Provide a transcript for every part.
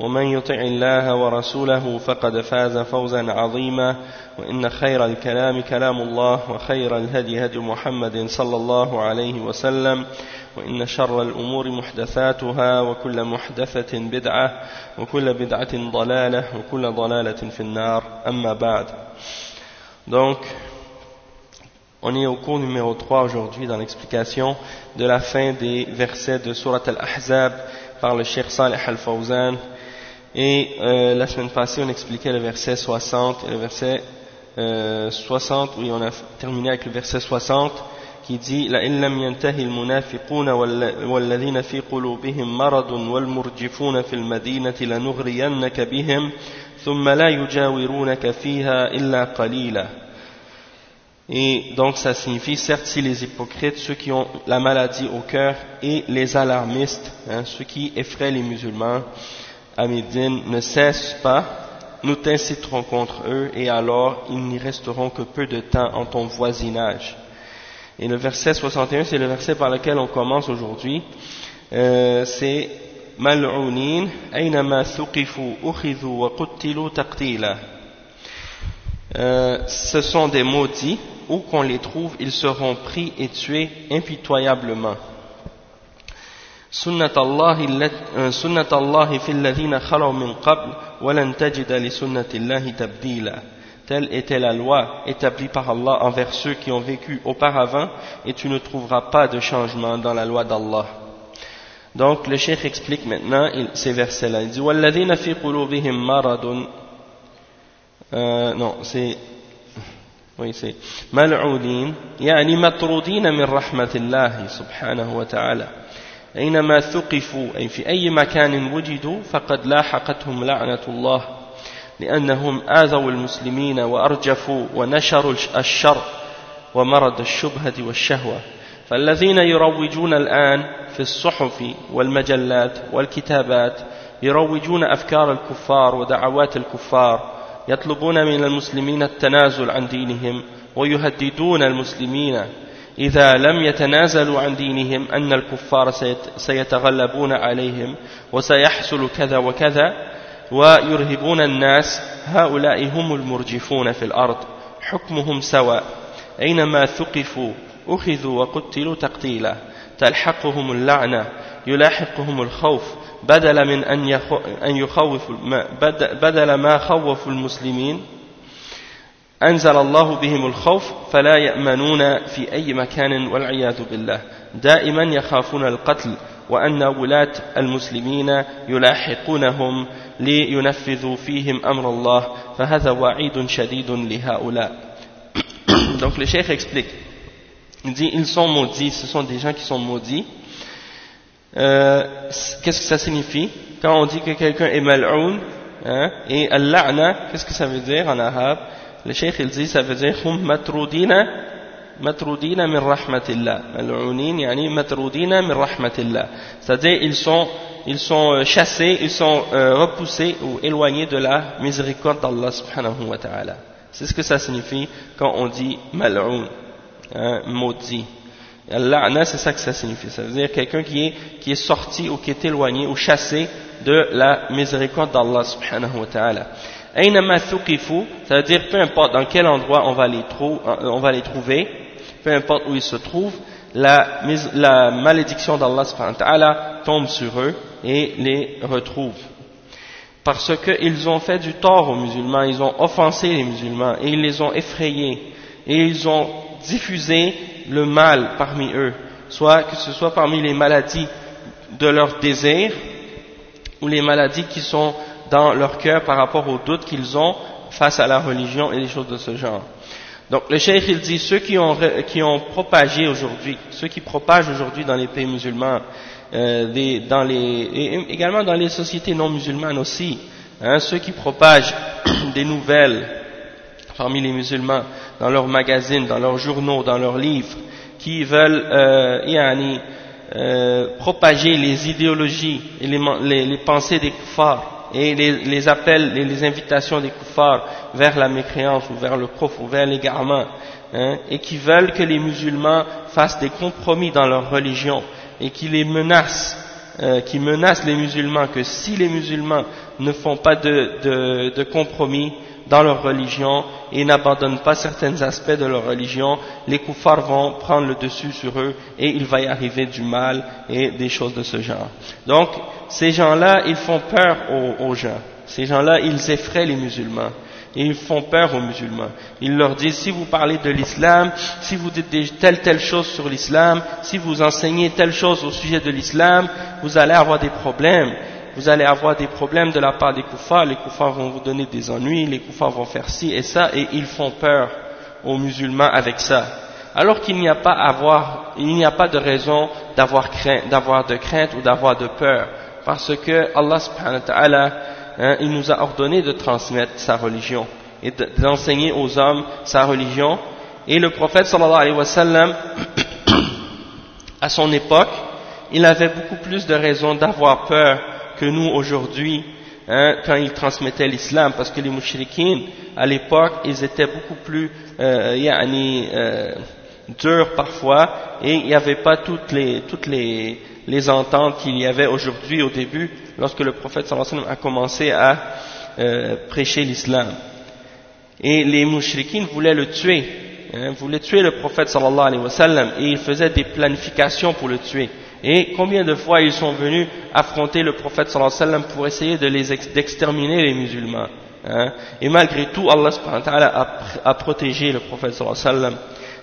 ومن يطع الله ورسوله فقد فاز فوزا عظيما وإن خير الكلام كلام الله وخير الهدي هدي محمد صلى الله عليه وسلم وإن شر الأمور محدثاتها وكل محدثة بدعة وكل بدعة ضلالة وكل ضلالة في النار. أما بعد. Donc, on est au cours numéro 3 aujourd'hui dans l'explication de la fin des versets de Surat Al-Ahzab par le Cheikh Saleh Al-Fawzan Et euh, la semaine passée, on expliquait le verset 60 et le verset euh, 60, oui, on a terminé avec le verset 60 qui dit لَإِن لَمْ يَنْتَهِ الْمُنَافِقُونَ وَالَّذِينَ فِي قُلُوبِهِم مَرَضٌ وَالْمُرْجِفُونَ فِي الْمَدِينَةِ لَنُغْرِيَنَّكَ بِهِمْ ثُمَّ لَا يُجَاوِرُونَكَ فِيهَا إِلَّا قَلِيلًا Et donc ça signifie, certes, si les hypocrites, ceux qui ont la maladie au cœur, et les alarmistes, hein, ceux qui effraient les musulmans, à Médine, ne cessent pas, nous t'inciterons contre eux, et alors ils n'y resteront que peu de temps en ton voisinage. Et le verset 61, c'est le verset par lequel on commence aujourd'hui. Euh, c'est Mal'ounin, aynama thuqifu ukhidhu wa quttilu taqtila. Euh, ce sont des maudits, où qu'on les trouve, ils seront pris et tués impitoyablement. سنة الله, سنة الله في الذين خلوا من قبل ولن تجد لسنة الله تبديلا Telle était la loi établie par Allah envers ceux qui ont vécu auparavant et tu ne trouveras pas de changement dans la loi d'Allah. Donc le cheikh explique maintenant ces versets-là. Il dit وَالَّذِينَ فِي قُلُوبِهِمْ مَرَضٌ euh, Non, c'est... Oui, c'est مَلْعُودِينَ يعني مطرودين من رحمة الله سبحانه وتعالى أينما ثقفوا أي في أي مكان وجدوا فقد لاحقتهم لعنة الله لأنهم آذوا المسلمين وأرجفوا ونشروا الشر ومرض الشبهة والشهوة. فالذين يروجون الآن في الصحف والمجلات والكتابات يروجون أفكار الكفار ودعوات الكفار يطلبون من المسلمين التنازل عن دينهم ويهددون المسلمين إذا لم يتنازلوا عن دينهم أن الكفار سيتغلبون عليهم وسيحصل كذا وكذا ويرهبون الناس. هؤلاء هم المرجفون في الأرض حكمهم سواء. أينما ثقفوا أخذوا وقتلوا تقتيلا تلحقهم اللعنة يلاحقهم الخوف. بدل من أن يخوف بدل ما خوفوا المسلمين أنزل الله بهم الخوف فلا يأمنون في أي مكان والعياذ بالله دائما يخافون القتل وأن ولاة المسلمين يلاحقونهم لينفذوا فيهم أمر الله فهذا وعيد شديد لهؤلاء Donc le cheikh explique, il dit ils sont maudits, ce sont des gens qui sont maudits. Euh, qu'est-ce que ça signifie Quand on dit que quelqu'un est mal'oun, et al-la'na, qu'est-ce que ça veut dire en arabe Le cheikh il dit ça veut dire hum matroudina matroudina min rahmatillah. Mal'ounin yani matroudina min rahmatillah. C'est-à-dire ils sont ils sont chassés, ils sont euh, repoussés ou éloignés de la miséricorde d'Allah subhanahu wa ta'ala. C'est ce que ça signifie quand on dit mal'oun, hein, maudit. Al-la'na, c'est ça que ça signifie. Ça veut dire quelqu'un qui est, qui est sorti ou qui est éloigné ou chassé de la miséricorde d'Allah subhanahu wa ta'ala. Ça veut dire peu importe dans quel endroit on va les, trou on va les trouver, peu importe où ils se trouvent, la, malédiction d'Allah tombe sur eux et les retrouve. parce qu'ils ont fait du tort aux musulmans, ils ont offensé les musulmans et ils les ont effrayés et ils ont diffusé le mal parmi eux, soit que ce soit parmi les maladies de leur désir ou les maladies qui sont dans leur cœur par rapport aux doutes qu'ils ont face à la religion et des choses de ce genre. Donc le cheikh il dit ceux qui ont, qui ont propagé aujourd'hui, ceux qui propagent aujourd'hui dans les pays musulmans, euh, des, dans les, et également dans les sociétés non musulmanes aussi, hein, ceux qui propagent des nouvelles parmi les musulmans dans leurs magazines, dans leurs journaux, dans leurs livres, qui veulent euh, euh, propager les idéologies et les, les, les pensées des kuffars et les, les appels et les invitations des kuffars vers la mécréance ou vers le prof ou vers l'égarement hein, et qui veulent que les musulmans fassent des compromis dans leur religion et qui les menacent euh, qui menacent les musulmans que si les musulmans ne font pas de compromis dans leur religion et n'abandonnent pas certains aspects de leur religion, les koufars vont prendre le dessus sur eux et il va y arriver du mal et des choses de ce genre. Donc, ces gens-là, ils font peur aux, gens. Ces gens-là, ils effraient les musulmans. Et ils font peur aux musulmans. Ils leur disent, si vous parlez de l'islam, si vous dites telle telle chose sur l'islam, si vous enseignez telle chose au sujet de l'islam, vous allez avoir des problèmes vous allez avoir des problèmes de la part des koufars, les koufars vont vous donner des ennuis, les koufars vont faire ci et ça, et ils font peur aux musulmans avec ça. Alors qu'il n'y a pas il n'y a pas de raison d'avoir d'avoir de crainte ou d'avoir de peur, parce que Allah subhanahu wa ta'ala, hein, il nous a ordonné de transmettre sa religion et d'enseigner aux hommes sa religion, et le prophète sallallahu alayhi wa sallam, à son époque, il avait beaucoup plus de raisons d'avoir peur que nous aujourd'hui hein, quand ils transmettaient l'islam, parce que les mouchriquins, à l'époque, ils étaient beaucoup plus euh, euh, durs parfois, et il n'y avait pas toutes les, toutes les, les ententes qu'il y avait aujourd'hui au début, lorsque le prophète a commencé à euh, prêcher l'islam. Et les mouchriquins voulaient le tuer, hein, voulaient tuer le prophète sallallahu alayhi wa et ils faisaient des planifications pour le tuer. Et combien de fois ils sont venus affronter le prophète sallallahu alayhi wa sallam pour essayer de les d'exterminer les musulmans. Hein. Et malgré tout, Allah subhanahu wa a, protégé le prophète sallallahu alayhi wa sallam,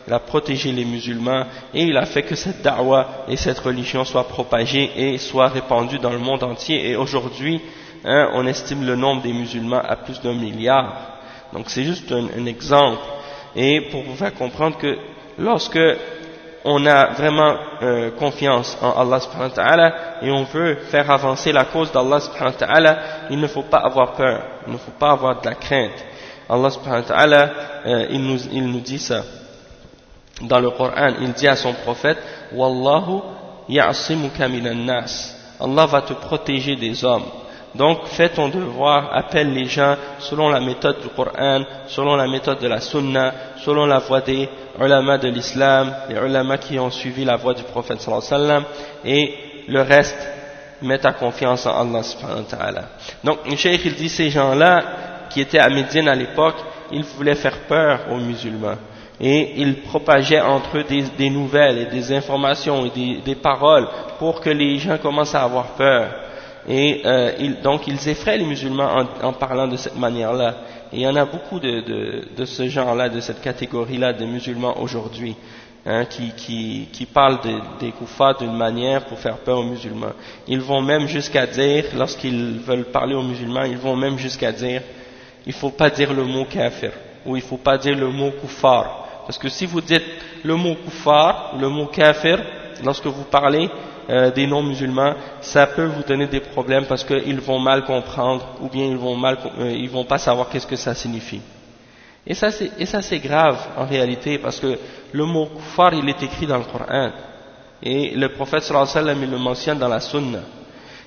il a protégé les musulmans et il a fait que cette da'wah et cette religion soient propagées et soient répandues dans le monde entier. Et aujourd'hui, hein, on estime le nombre des musulmans à plus d'un milliard. Donc c'est juste un, un exemple. Et pour vous faire comprendre que lorsque on a vraiment euh, confiance en Allah subhanahu wa ta'ala et on veut faire avancer la cause d'Allah subhanahu wa ta'ala, il ne faut pas avoir peur, il ne faut pas avoir de la crainte. Allah subhanahu wa ta'ala, euh, il, nous, il nous dit ça. Dans le Coran, il dit à son prophète, Wallahu ya'asimuka minan nas. Allah va te protéger des hommes. Donc fais ton devoir, appelle les gens selon la méthode du Coran, selon la méthode de la Sunna, selon la voie des ulama de l'islam, les ulama qui ont suivi la voie du prophète sallallahu wa et le reste, met ta confiance en Allah subhanahu wa ta'ala. Donc le il dit ces gens-là qui étaient à Médine à l'époque, ils voulaient faire peur aux musulmans et ils propageaient entre eux des, nouvelles et des informations et des paroles pour que les gens commencent à avoir peur et euh, donc ils effraient les musulmans en, parlant de cette manière-là. Et il y en a beaucoup de, de, ce genre-là, de cette catégorie-là de musulmans aujourd'hui, hein, qui, qui, qui, parlent des koufas d'une manière pour faire peur aux musulmans. Ils vont même jusqu'à dire, lorsqu'ils veulent parler aux musulmans, ils vont même jusqu'à dire, il ne faut pas dire le mot kafir, ou il ne faut pas dire le mot koufar. Parce que si vous dites le mot koufar, le mot kafir, lorsque vous parlez, euh, des non-musulmans, ça peut vous donner des problèmes parce qu'ils vont mal comprendre ou bien ils vont mal, euh, ils vont pas savoir qu'est-ce que ça signifie. Et ça c'est grave en réalité parce que le mot kuffar il est écrit dans le Coran et le prophète sallallahu alayhi wa sallam il le mentionne dans la sunna.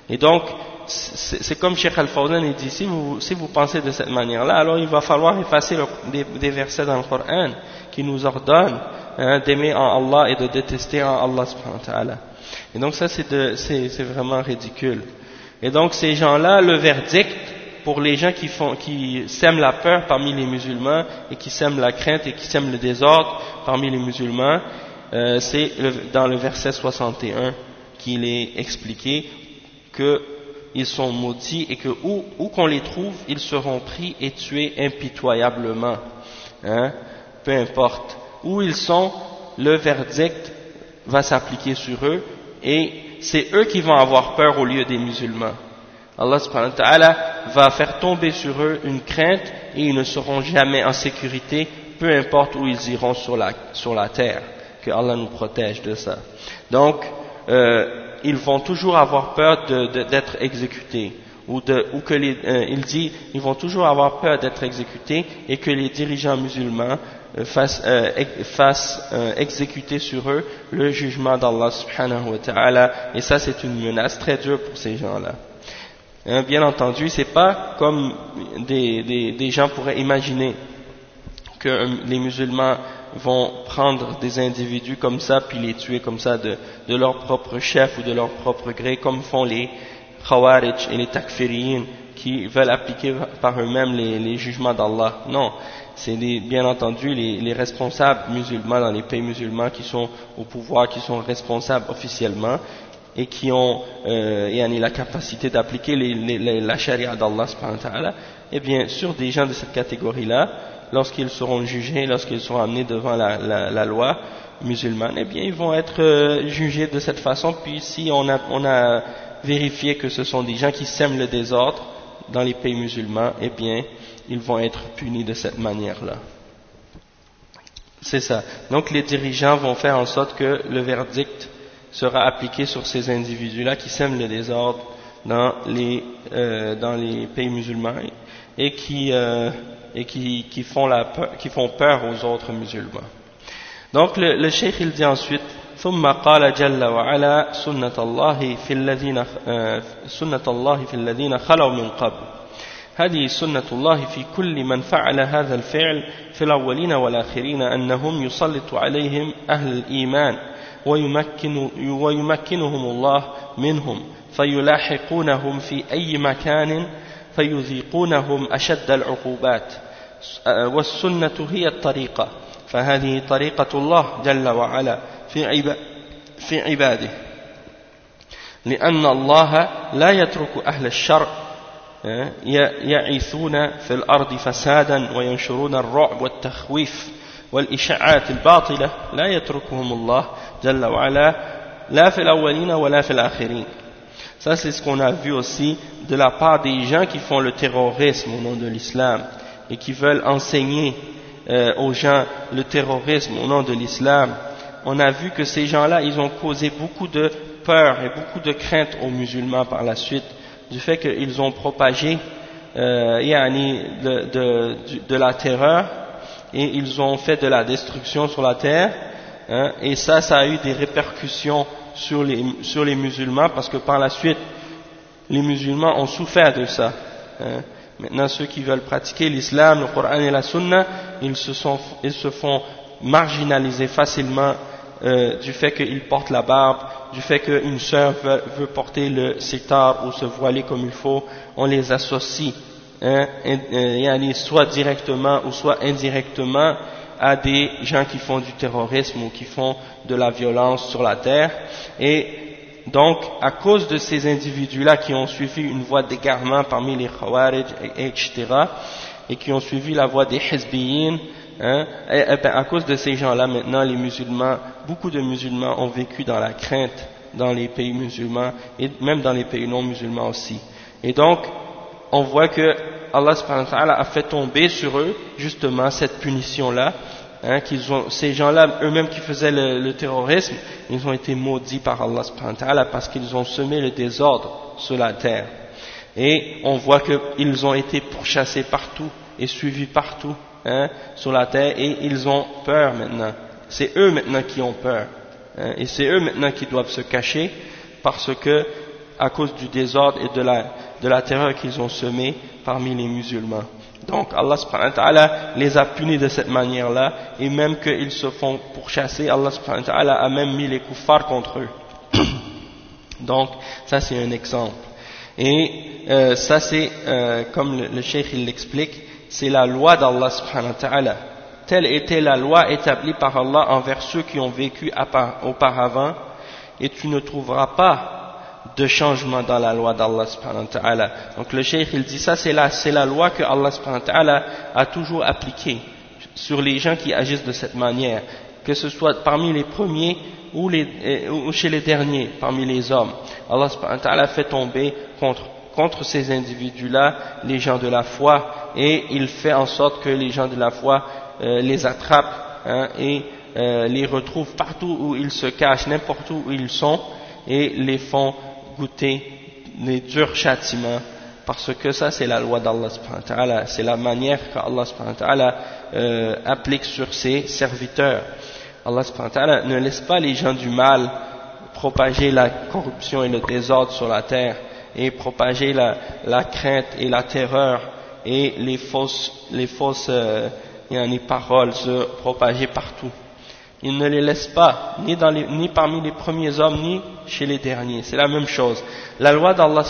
Et donc c'est comme Sheikh Al-Fawzan dit si vous, si vous pensez de cette manière-là alors il va falloir effacer des, des, versets dans le Coran qui nous ordonnent hein, d'aimer en Allah et de détester en Allah subhanahu wa ta'ala. Et donc ça c'est vraiment ridicule. Et donc ces gens-là, le verdict pour les gens qui, font, qui sèment la peur parmi les musulmans et qui sèment la crainte et qui sèment le désordre parmi les musulmans, euh, c'est dans le verset 61 qu'il est expliqué qu'ils sont maudits et que où, où qu'on les trouve, ils seront pris et tués impitoyablement. Hein peu importe. Où ils sont, le verdict va s'appliquer sur eux et c'est eux qui vont avoir peur au lieu des musulmans. Allah subhanahu wa ta'ala va faire tomber sur eux une crainte et ils ne seront jamais en sécurité, peu importe où ils iront sur la, sur la terre. Que Allah nous protège de ça. Donc, euh, ils vont toujours avoir peur d'être exécutés. Ou, de, ou que les, euh, il dit, ils vont toujours avoir peur d'être exécutés et que les dirigeants musulmans euh, fassent, euh, euh, exécuter sur eux le jugement d'Allah subhanahu wa ta'ala. Et ça, c'est une menace très dure pour ces gens-là. Hein, bien entendu, c'est pas comme des, des, des, gens pourraient imaginer que les musulmans vont prendre des individus comme ça puis les tuer comme ça de, de leur propre chef ou de leur propre gré, comme font les Khawarij et les Takfiriyin qui veulent appliquer par eux-mêmes les, les, jugements d'Allah. Non, c'est bien entendu les, les, responsables musulmans dans les pays musulmans qui sont au pouvoir, qui sont responsables officiellement et qui ont euh, la capacité d'appliquer la charia d'Allah, eh bien, sur des gens de cette catégorie-là, lorsqu'ils seront jugés, lorsqu'ils seront amenés devant la, loi musulmane, eh bien, ils vont être euh, jugés de cette façon. Puis, si on a, on a vérifié que ce sont des gens qui sèment le désordre dans les pays musulmans, eh bien, ils vont être punis de cette manière-là. C'est ça. Donc, les dirigeants vont faire en sorte que le verdict sera appliqué sur ces individus-là qui sèment le désordre dans les, euh, dans les pays musulmans et qui, euh, et qui, qui, font la peur, qui font peur aux autres musulmans. Donc le, le cheikh il dit ensuite ثم قال جل وعلا سنة الله في الذين سنة الله في الذين خلوا من قبل هذه سنة الله في كل من فعل هذا الفعل في الأولين والآخرين أنهم يسلط عليهم أهل الإيمان ويمكن ويمكنهم الله منهم فيلاحقونهم في أي مكان فيذيقونهم أشد العقوبات. والسنة هي الطريقة فهذه طريقة الله جل وعلا في في عباده. لأن الله لا يترك أهل الشر يعيثون في الأرض فسادا وينشرون الرعب والتخويف والإشاعات الباطلة لا يتركهم الله جل وعلا لا في الأولين ولا في الآخرين Ça, c'est ce qu'on a vu aussi de la part des gens qui font le terrorisme au nom de l'islam et qui veulent enseigner euh, aux gens le terrorisme au nom de l'islam. On a vu que ces gens-là, ils ont causé beaucoup de peur et beaucoup de crainte aux musulmans par la suite, du fait qu'ils ont propagé euh, de, de, la terreur et ils ont fait de la destruction sur la terre hein, et ça, ça a eu des répercussions sur les, sur les musulmans parce que par la suite, les musulmans ont souffert de ça. Hein. Maintenant, ceux qui veulent pratiquer l'islam, le Coran et la Sunna, ils se, sont, ils se font marginaliser facilement euh, du fait qu'ils portent la barbe, du fait qu'une sœur veut, veut, porter le sitar ou se voiler comme il faut, on les associe hein, euh, soit directement ou soit indirectement à des gens qui font du terrorisme ou qui font de la violence sur la terre. Et donc, à cause de ces individus-là qui ont suivi une voie d'égarement parmi les Khawarij, etc., et qui ont suivi la voie des Hezbiyin, hein, et, ben, à cause de ces gens-là, maintenant, les musulmans, beaucoup de musulmans ont vécu dans la crainte dans les pays musulmans et même dans les pays non musulmans aussi. Et donc, on voit que Allah a fait tomber sur eux justement cette punition-là, hein, qu'ils ont, ces gens-là eux-mêmes qui faisaient le, terrorisme, ils ont été maudits par Allah parce qu'ils ont semé le désordre sur la terre. Et on voit qu'ils ont été pourchassés partout et suivis partout hein, sur la terre et ils ont peur maintenant. C'est eux maintenant qui ont peur. Hein, et c'est eux maintenant qui doivent se cacher parce que à cause du désordre et de la, de la terreur qu'ils ont semé parmi les musulmans. Donc Allah subhanahu wa ta'ala les a punis de cette manière-là et même qu'ils se font pourchasser, Allah subhanahu wa ta'ala a même mis les kuffars contre eux. Donc ça c'est un exemple. Et euh, ça c'est, euh, comme le, le cheikh il l'explique, c'est la loi d'Allah subhanahu wa ta'ala. Telle était la loi établie par Allah envers ceux qui ont vécu auparavant et tu ne trouveras pas de changement dans la loi d'Allah subhanahu wa ta'ala. Donc le cheikh il dit ça c'est la, c'est la loi que Allah subhanahu wa ta'ala a toujours appliquée. sur les gens qui agissent de cette manière, que ce soit parmi les premiers ou, chez les derniers, parmi les hommes. Allah a fait tomber contre, contre ces individus-là les gens de la foi et il fait en sorte que les gens de la foi euh, les attrapent hein, et euh, les retrouvent partout où ils se cachent, n'importe où ils sont et les font goûter les durs châtiments parce que ça c'est la loi d'Allah c'est la manière qu'Allah euh, applique sur ses serviteurs. Allah ne laisse pas les gens du mal propager la corruption et le désordre sur la terre et propager la, la crainte et la terreur et les fausses, les fausses euh, paroles se propager partout. Il ne les laisse pas, ni, dans les, ni parmi les premiers hommes, ni chez les derniers. C'est la même chose. La loi d'Allah,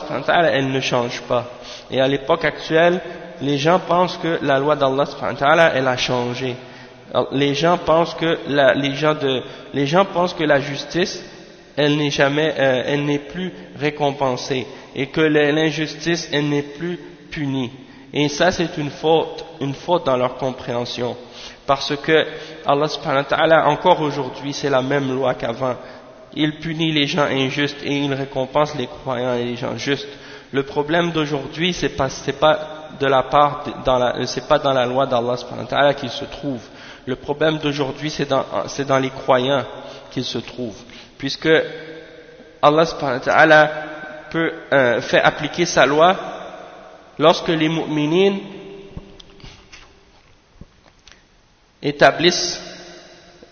elle ne change pas. Et à l'époque actuelle, les gens pensent que la loi d'Allah, elle a changé. Les gens pensent que la, les, gens de, les gens pensent que la justice, elle n'est jamais, euh, elle n'est plus récompensée et que l'injustice, elle n'est plus punie. Et ça, c'est une faute, une faute dans leur compréhension. Parce que Allah subhanahu wa ta'ala, encore aujourd'hui, c'est la même loi qu'avant. Il punit les gens injustes et il récompense les croyants et les gens justes. Le problème d'aujourd'hui, c'est pas, pas de la part, c'est pas dans la loi d'Allah subhanahu wa ta'ala qu'il se trouve. Le problème d'aujourd'hui, c'est dans, dans, les croyants qu'il se trouve. Puisque Allah subhanahu peut, euh, fait appliquer sa loi lorsque les mu'minines établissent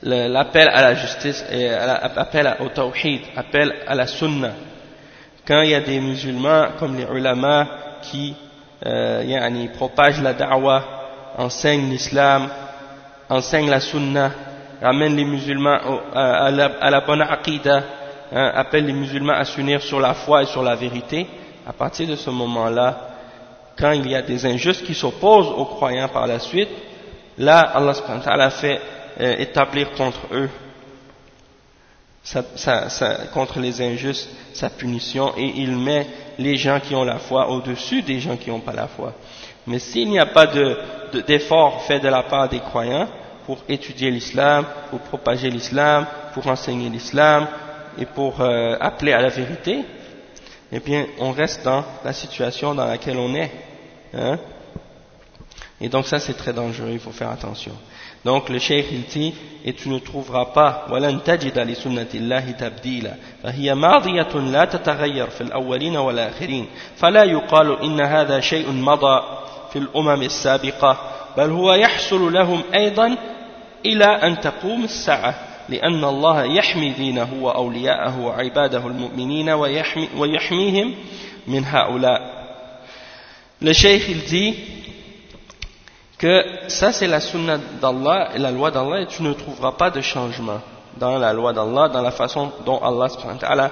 l'appel à la justice et l'appel au tawhid, appel à la sunna. Quand il y a des musulmans comme les ulama qui euh, propagent la da'wah, enseignent l'islam, enseignent la sunna, ramènent les musulmans à, la, bonne aqidah, hein, appellent les musulmans à s'unir sur la foi et sur la vérité, à partir de ce moment-là, quand il y a des injustes qui s'opposent aux croyants par la suite, là, Allah a fait euh, établir contre eux, contre les injustes, sa punition, et il met les gens qui ont la foi au-dessus des gens qui n'ont pas la foi. Mais s'il n'y a pas d'effort fait de la part des croyants pour étudier l'islam, pour propager l'islam, pour enseigner l'islam et pour euh, appeler à la vérité, eh bien, on reste dans la situation dans laquelle on est. Hein? Et donc ça, c'est très dangereux, il faut faire attention. Donc le cheikh il dit, et tu ne trouveras pas, وَلَن تَجِدَ لِسُنَّةِ اللَّهِ تَبْدِيلًا فهي ماضية لا تتغير في الأولين والآخرين فلا يقال إن هذا شيء مضى في الأمم السابقة بل هو يحصل لهم أيضا إلى أن تقوم الساعة لأن الله يحمي دينه وأولياءه وعباده المؤمنين ويحمي ويحميهم من هؤلاء Le cheikh il dit que ça c'est la sunna d'Allah et la loi d'Allah et tu ne trouveras pas de changement dans la loi d'Allah, dans la façon dont Allah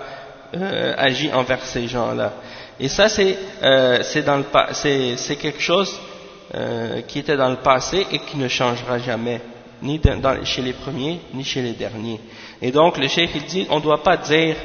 euh, agit envers ces gens-là. Et ça c'est euh, c'est quelque chose euh, qui était dans le passé et qui ne changera jamais, ni dans, chez les premiers, ni chez les derniers. Et donc le cheikh il dit, on ne doit pas dire,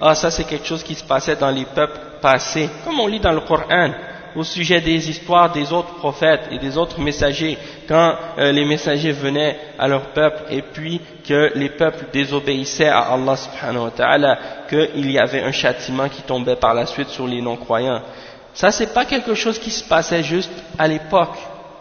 ah ça c'est quelque chose qui se passait dans les peuples passés, comme on lit dans le Coran au sujet des histoires des autres prophètes et des autres messagers, quand euh, les messagers venaient à leur peuple et puis que les peuples désobéissaient à Allah subhanahu wa ta'ala, qu'il y avait un châtiment qui tombait par la suite sur les non-croyants. Ça, c'est pas quelque chose qui se passait juste à l'époque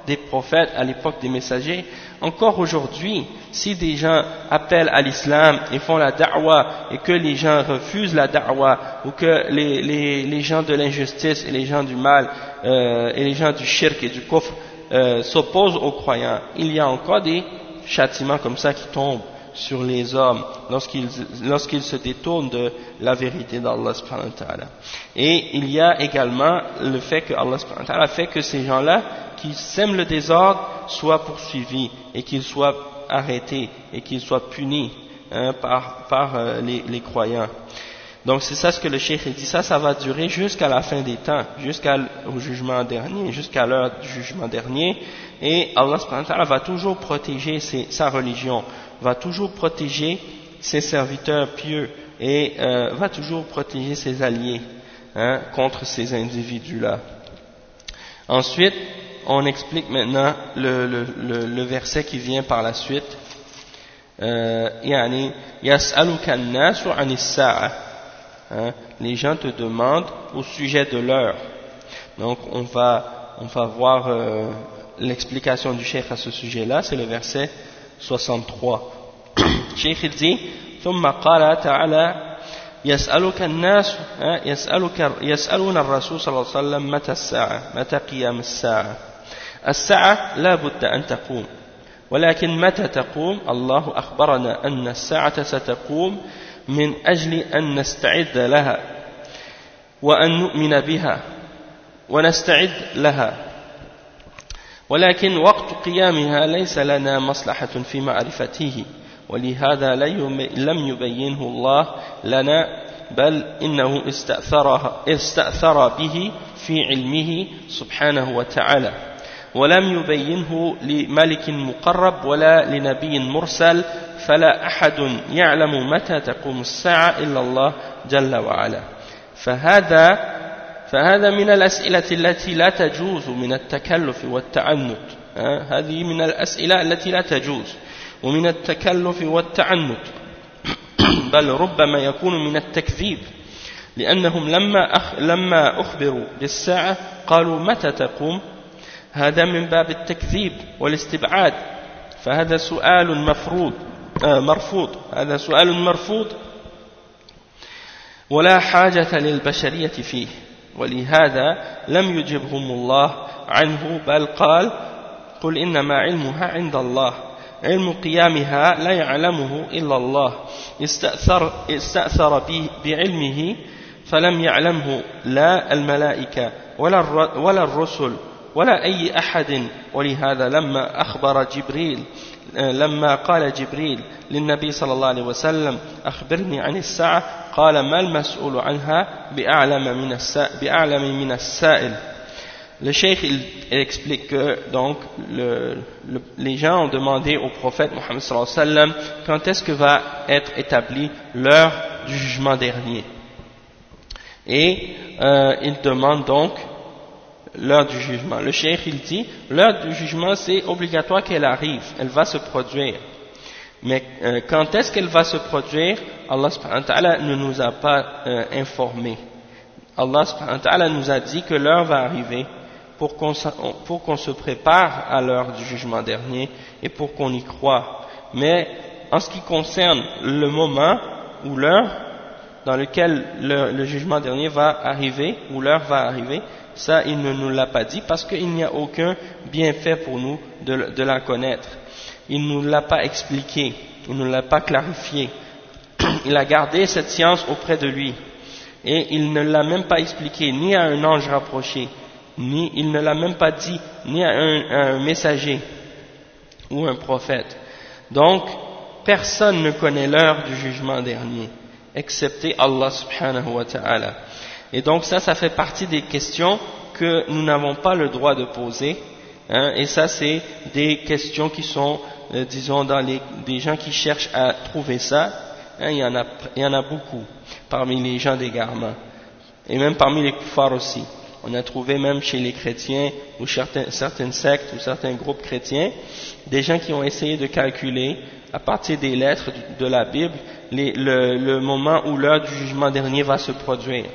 des prophètes, à l'époque des messagers. Encore aujourd'hui, si des gens appellent à l'islam et font la da'wah et que les gens refusent la da'wah ou que les, les, les gens de l'injustice et les gens du mal euh, et les gens du shirk et du kufr euh, s'opposent aux croyants, il y a encore des châtiments comme ça qui tombent sur les hommes lorsqu'ils lorsqu'ils se détournent de la vérité d'Allah Et il y a également le fait que Allah a fait que ces gens-là qui sèment le désordre soient poursuivis et qu'ils soient arrêtés et qu'ils soient punis hein, par, euh, les, les, croyants. Donc c'est ça ce que le cheikh dit, ça, ça va durer jusqu'à la fin des temps, jusqu'au jugement dernier, jusqu'à l'heure du jugement dernier, et Allah va toujours protéger sa religion, va toujours protéger ses serviteurs pieux, et euh, va toujours protéger ses alliés hein, contre ces individus-là. Ensuite, on explique maintenant le, le, le, le verset qui vient par la suite. Euh, يعني يسألك الناس عن الساعة hein, les gens te demandent au sujet de l'heure donc on va on va voir euh, l'explication du cheikh à ce sujet là c'est le verset 63 cheikh il dit ثم قال تعالى يسألك الناس يسألك يسألون الرسول صلى الله عليه وسلم متى الساعة متى قيام الساعة الساعة لا بد أن تقوم. ولكن متى تقوم؟ الله أخبرنا أن الساعة ستقوم من أجل أن نستعد لها وأن نؤمن بها ونستعد لها. ولكن وقت قيامها ليس لنا مصلحة في معرفته ولهذا لم يبينه الله لنا بل إنه استأثر به في علمه سبحانه وتعالى. ولم يبينه لملك مقرب ولا لنبي مرسل فلا أحد يعلم متى تقوم الساعة إلا الله جل وعلا. فهذا فهذا من الأسئلة التي لا تجوز من التكلف والتعنت. هذه من الأسئلة التي لا تجوز ومن التكلف والتعنت. بل ربما يكون من التكذيب لأنهم لما, أخ لما أخبروا بالساعة قالوا متى تقوم؟ هذا من باب التكذيب والاستبعاد فهذا سؤال مفروض آه مرفوض هذا سؤال مرفوض. ولا حاجة للبشرية فيه ولهذا لم يجبهم الله عنه بل قال قل إنما علمها عند الله علم قيامها لا يعلمه إلا الله. استأثر, استأثر بعلمه فلم يعلمه لا الملائكة ولا الرسل. ولا أي أحد ولهذا لما أخبر جبريل لما قال جبريل للنبي صلى الله عليه وسلم أخبرني عن الساعة قال ما المسؤول عنها بأعلم من السائل, بأعلم من السائل Le cheikh il, il explique que donc le, le, les gens ont demandé au prophète Mohammed sallallahu alayhi wa sallam quand est-ce que va être établie l'heure du jugement dernier. Et euh, il demande donc l'heure du jugement. Le cheikh il dit l'heure du jugement c'est obligatoire qu'elle arrive, elle va se produire. Mais euh, quand est-ce qu'elle va se produire? Allah subhanahu ne nous a pas euh, informé. Allah subhanahu nous a dit que l'heure va arriver pour qu'on qu se prépare à l'heure du jugement dernier et pour qu'on y croit. Mais en ce qui concerne le moment ou l'heure dans lequel le, le, jugement dernier va arriver, ou l'heure va arriver, ça il ne nous l'a pas dit parce qu'il n'y a aucun bienfait pour nous de, la connaître. Il ne nous l'a pas expliqué, il ne nous l'a pas clarifié. Il a gardé cette science auprès de lui et il ne l'a même pas expliqué ni à un ange rapproché, ni il ne l'a même pas dit ni à un, à un messager ou un prophète. Donc, personne ne connaît l'heure du jugement dernier, excepté Allah subhanahu wa ta'ala. Et donc ça, ça fait partie des questions que nous n'avons pas le droit de poser. Hein, et ça, c'est des questions qui sont, euh, disons, dans les, des gens qui cherchent à trouver ça. Hein, il, y en a, il y en a beaucoup parmi les gens d'égarement. Et même parmi les kuffars aussi. On a trouvé même chez les chrétiens ou certains, certaines sectes ou certains groupes chrétiens des gens qui ont essayé de calculer à partir des lettres de la Bible le, le, moment où l'heure du jugement dernier va se produire.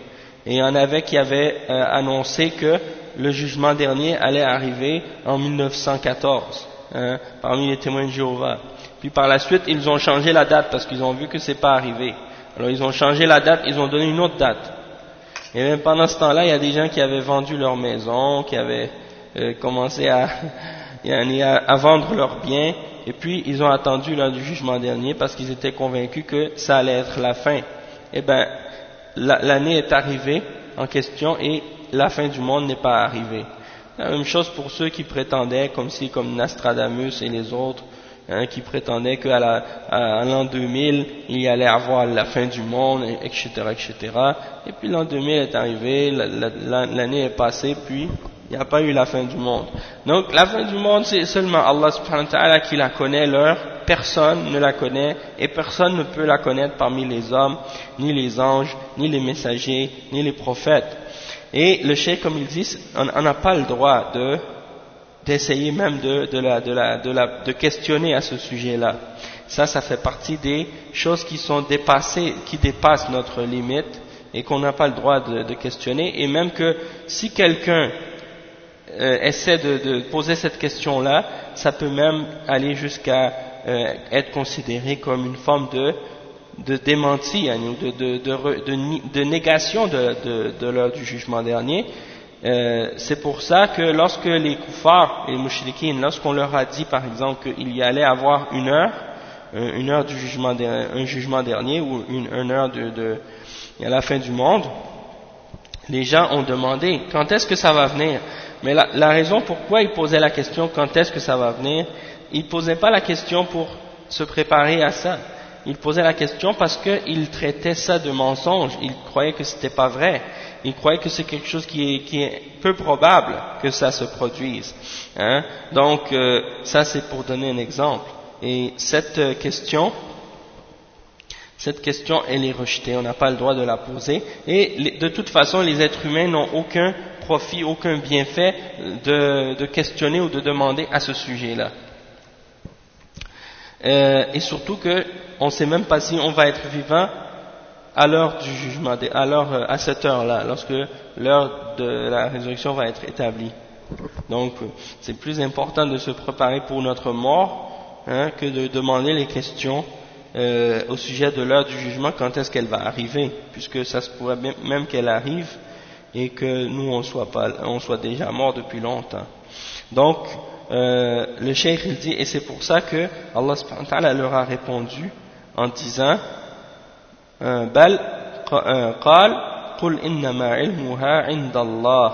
Et il y en avait qui avaient euh, annoncé que le jugement dernier allait arriver en 1914 hein, parmi les témoins de Jéhovah. Puis par la suite, ils ont changé la date parce qu'ils ont vu que c'est pas arrivé. Alors ils ont changé la date, ils ont donné une autre date. Et même pendant ce temps-là, il y a des gens qui avaient vendu leur maison, qui avaient euh, commencé à, à, vendre leurs biens, et puis ils ont attendu l'heure du jugement dernier parce qu'ils étaient convaincus que ça allait être la fin. Eh bien, l'année est arrivée en question et la fin du monde n'est pas arrivée. La même chose pour ceux qui prétendaient, comme si, comme Nostradamus et les autres, hein, qui prétendaient qu'à l'an 2000, il y allait avoir la fin du monde, etc., etc. Et puis l'an 2000 est arrivé, l'année est passée, puis il n'y a pas eu la fin du monde. Donc la fin du monde, c'est seulement Allah subhanahu wa ta'ala qui la connaît, l'heure, personne ne la connaît, et personne ne peut la connaître parmi les hommes, ni les anges, ni les messagers, ni les prophètes. Et le cheikh, comme il dit, on n'a pas le droit de d'essayer même de, de, la, de, la, de, la, de questionner à ce sujet-là. Ça, ça fait partie des choses qui sont dépassées, qui dépassent notre limite et qu'on n'a pas le droit de, de, questionner. Et même que si quelqu'un euh, essaie de, de, poser cette question-là, ça peut même aller jusqu'à euh, être considéré comme une forme de, de démenti, hein, de, de, de, de, négation de, l'heure du jugement dernier. Euh, c'est pour ça que lorsque les koufars et les mouchriquines, lorsqu'on leur a dit par exemple qu'il y allait avoir une heure, euh, une heure du jugement, un jugement dernier ou une, une heure de, à la fin du monde, les gens ont demandé quand est-ce que ça va venir? Mais la, la raison pourquoi ils posaient la question quand est-ce que ça va venir, ils ne posaient pas la question pour se préparer à ça. Ils posaient la question parce qu'ils traitaient ça de mensonge. Ils croyaient que ce n'était pas vrai. Ils croyaient que c'est quelque chose qui est, qui est, peu probable que ça se produise. Hein. Donc, euh, ça c'est pour donner un exemple. Et cette euh, question, cette question, elle est rejetée. On n'a pas le droit de la poser. Et de toute façon, les êtres humains n'ont aucun profit, aucun bienfait de, questionner ou de demander à ce sujet-là. Euh, et surtout qu'on ne sait même pas si on va être vivant à l'heure du jugement, euh, à cette heure-là, lorsque l'heure de la résurrection va être établie. Donc, c'est plus important de se préparer pour notre mort hein, que de demander les questions euh, au sujet de l'heure du jugement, quand est-ce qu'elle va arriver, puisque ça se pourrait même qu'elle arrive et que nous on soit pas, on soit déjà mort depuis longtemps. Donc, euh, le cheikh il dit, et c'est pour ça que Allah subhanahu wa ta'ala leur a répondu en disant, بل قال قل إنما علمها عند الله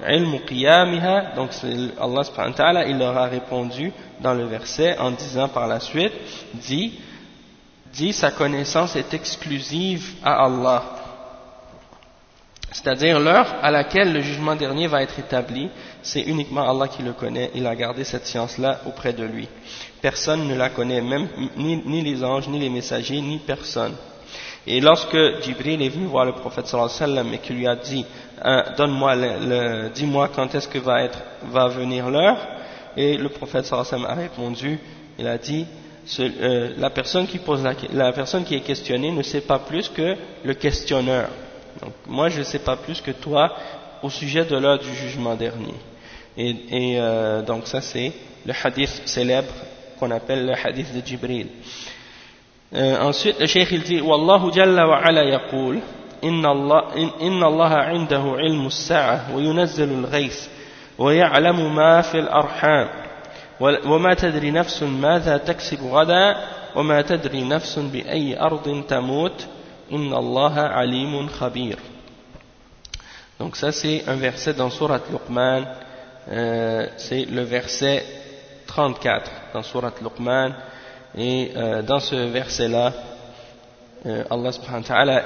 علم قيامها donc Allah subhanahu wa ta'ala il leur a répondu dans le verset en disant par la suite dit dit sa connaissance est exclusive à Allah c'est-à-dire l'heure à laquelle le jugement dernier va être établi, c'est uniquement Allah qui le connaît, il a gardé cette science-là auprès de lui. Personne ne la connaît, même ni, les anges, ni les messagers, ni personne. Et lorsque Jibril est venu voir le prophète sallallahu alayhi wa sallam et qu'il lui a dit hein, donne-moi le, dis-moi quand est-ce que va être va venir l'heure et le prophète sallallahu alayhi wa sallam a répondu il a dit euh, la personne qui pose la personne qui est questionnée ne sait pas plus que le questionneur donc, moi, je ne sais pas plus que toi au sujet de l'heure du jugement dernier. Et, et euh, donc, ça, c'est le hadith célèbre qu'on appelle le hadith de Jibril. Euh, ensuite, le cheikh il dit Wallahu jalla wa ala yaqul إن الله, إن الله عنده علم الساعة وينزل الغيث ويعلم ما في الأرحام وما تدري نفس ماذا تكسب غدا وما تدري نفس بأي أرض تموت donc ça c'est un verset dans Surat Luqman, euh, c'est le verset 34 dans Surat Luqman, et euh, dans ce verset-là, euh, Allah subhanahu wa ta'ala,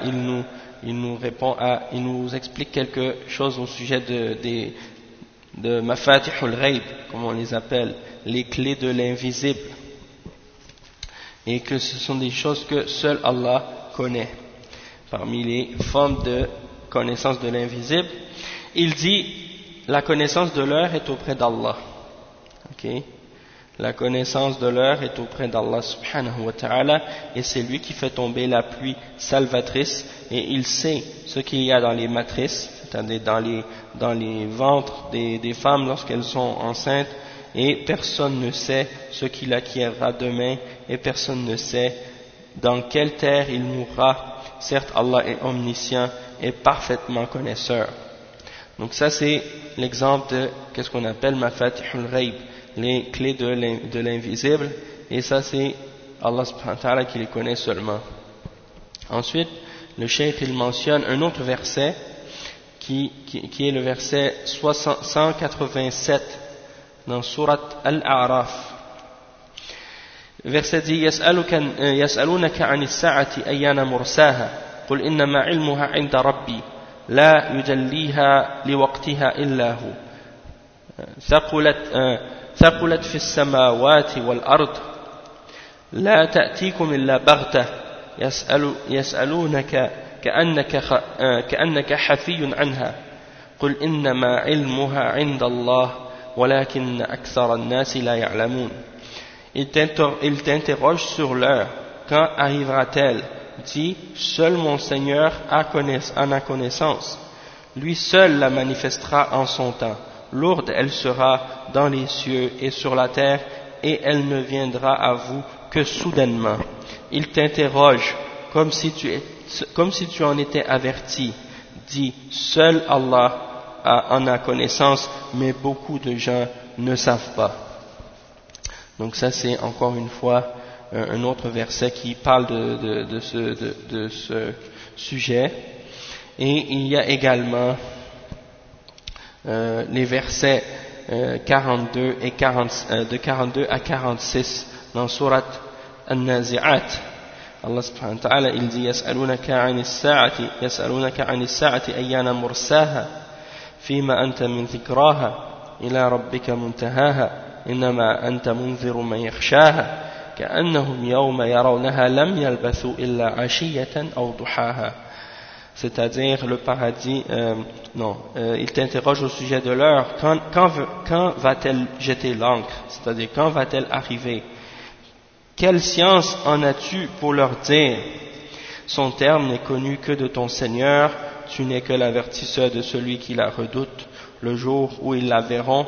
il nous explique quelque chose au sujet de, de, de mafatihul ghaib, comme on les appelle, les clés de l'invisible, et que ce sont des choses que seul Allah connaît parmi les formes de connaissance de l'invisible, il dit la connaissance de l'heure est auprès d'Allah. La connaissance de l'heure est auprès d'Allah subhanahu wa ta'ala et c'est lui qui fait tomber la pluie salvatrice et il sait ce qu'il y a dans les matrices, c'est-à-dire dans les, dans les ventres des, des femmes lorsqu'elles sont enceintes et personne ne sait ce qu'il acquièrera demain et personne ne sait dans quelle terre il mourra certes Allah est omniscient et parfaitement connaisseur. Donc ça c'est l'exemple de qu'est-ce qu'on appelle mafatihul ghaib, les clés de l'invisible, et ça c'est Allah subhanahu ta'ala qui les connaît seulement. Ensuite, le cheikh il mentionne un autre verset qui, qui, qui est le verset 187 dans surat Al-A'raf. Verset dit يسألونك عن الساعة أيان مرساها قل إنما علمها عند ربي لا يجليها لوقتها إلا هو ثقلت, ثقلت في السماوات والأرض لا تأتيكم إلا بغتة يسأل يسألونك كأنك, كأنك حفي عنها قل إنما علمها عند الله ولكن أكثر الناس لا يعلمون Il t'interroge sur l'heure. Quand arrivera-t-elle? Dit, seul mon Seigneur en a connaissance. Lui seul la manifestera en son temps. Lourde elle sera dans les cieux et sur la terre, et elle ne viendra à vous que soudainement. Il t'interroge comme si tu, en étais averti. Dit, seul Allah en a connaissance, mais beaucoup de gens ne savent pas. Donc ça c'est encore une fois un autre verset qui parle de, ce, sujet. Et il y a également euh, les versets 42 euh, et 40, euh, de 42 à 46 dans Surat An-Nazi'at. Allah subhanahu wa ta'ala il dit يسألونك عن الساعة يسألونك عن الساعة أيان مرساها فيما أنت من ذكراها إلى ربك منتهاها إنما أنت منذر من يخشاها كأنهم يوم يرونها لم يلبثوا إلا عشية أو ضحاها c'est-à-dire le paradis, euh, non, euh, il t'interroge au sujet de l'heure, quand, quand, quand va-t-elle jeter l'encre, c'est-à-dire quand va-t-elle arriver Quelle science en as-tu pour leur dire Son terme n'est connu que de ton Seigneur, tu n'es que l'avertisseur de celui qui la redoute. Le jour où ils la verront,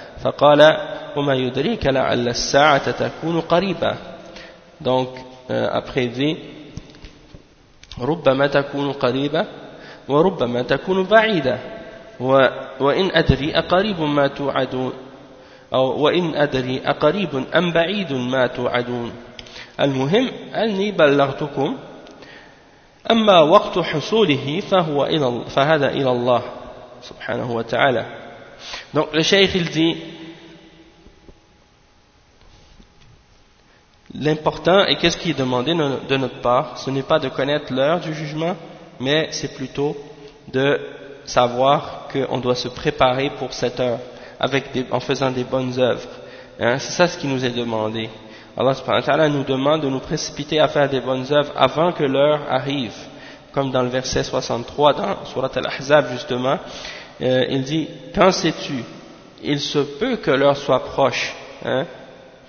فقال وما يدريك لعل الساعة تكون قريبة. Donc euh, après dit ربما تكون قريبة وربما تكون بعيدة. وإن أدري أقريب ما توعدون. أو وإن أدري أقريب أم بعيد ما توعدون. المهم أني بلغتكم. أما وقت حصوله فهو إلى فهذا إلى الله سبحانه وتعالى. Donc le cheikh il dit L'important et qu'est-ce qui est demandé de notre part, ce n'est pas de connaître l'heure du jugement, mais c'est plutôt de savoir qu'on doit se préparer pour cette heure en faisant des bonnes œuvres. Hein, c'est ça ce qui nous est demandé. Allah subhanahu wa nous demande de nous précipiter à faire des bonnes œuvres avant que l'heure arrive. Comme dans le verset 63 dans Surat al-Ahzab justement, euh, il dit, quand sais-tu? Il se peut que l'heure soit proche. Hein,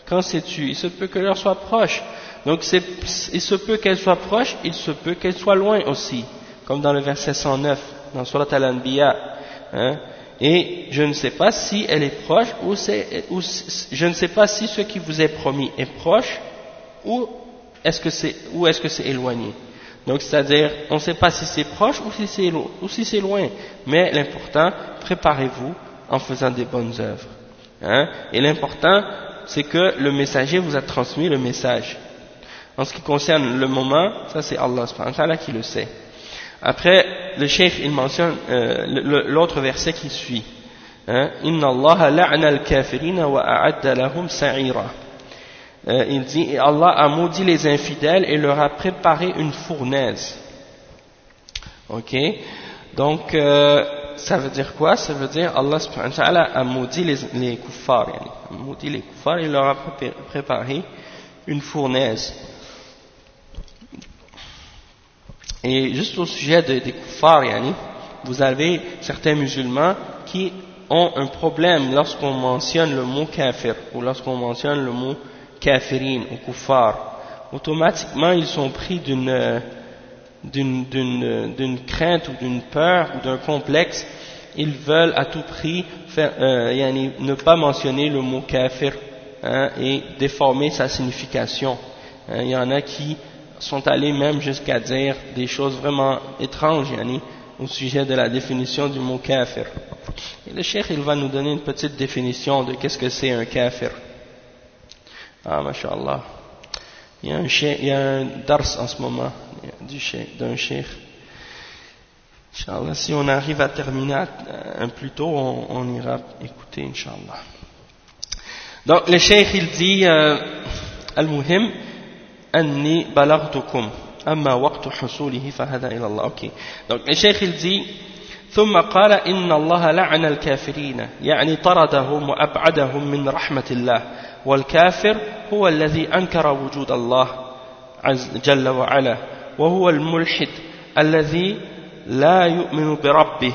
quand sais-tu? Il se peut que l'heure soit proche. Donc il se peut qu'elle soit proche, il se peut qu'elle soit loin aussi, comme dans le verset 109, dans Surat Al-Anbiya. Hein? Et je ne sais pas si elle est proche ou, je ne sais pas si ce qui vous est promis est proche ou est-ce que c'est éloigné. Donc c'est-à-dire, on ne sait pas si c'est proche ou si c'est loin. Mais l'important, préparez-vous en faisant des bonnes œuvres. Hein. Et l'important, c'est que le messager vous a transmis le message. En ce qui concerne le moment, ça c'est Allah qui le sait. Après, le cheikh il mentionne euh, l'autre verset qui suit. Hein, Inna Allah la'na al-kafirina wa a'adda sa'ira. Euh, il dit, Allah a maudit les infidèles et leur a préparé une fournaise. Ok Donc, euh, ça veut dire quoi? Ça veut dire Allah a maudit les, les kuffars, a maudit les kuffars et leur a préparé une fournaise. Et juste au sujet des kuffars, vous avez certains musulmans qui ont un problème lorsqu'on mentionne le mot kafir ou lorsqu'on mentionne le mot kafirin ou kuffar. Automatiquement, ils sont pris d'une d'une crainte ou d'une peur ou d'un complexe, ils veulent à tout prix faire, euh, ne pas mentionner le mot kafir hein, et déformer sa signification. Hein, il y en a qui sont allés même jusqu'à dire des choses vraiment étranges yani, au sujet de la définition du mot kafir. Et le cheikh il va nous donner une petite définition de qu'est-ce que c'est un kafir. Ah, mashallah. Il y a un, il y a un dars en ce moment d'un cheikh. Inch'Allah, si on arrive à terminer un plus tôt, on, on ira écouter, Inch'Allah. Donc le cheikh il dit euh, Al-Muhim Anni balagtukum Amma waqtu husulihi fahada ila Allah. Ok. Donc le cheikh il dit ثم قال إن الله لعن الكافرين يعني طردهم وأبعدهم من رحمة الله والكافر هو الذي أنكر وجود الله جل وعلا وهو الملحد الذي لا يؤمن بربه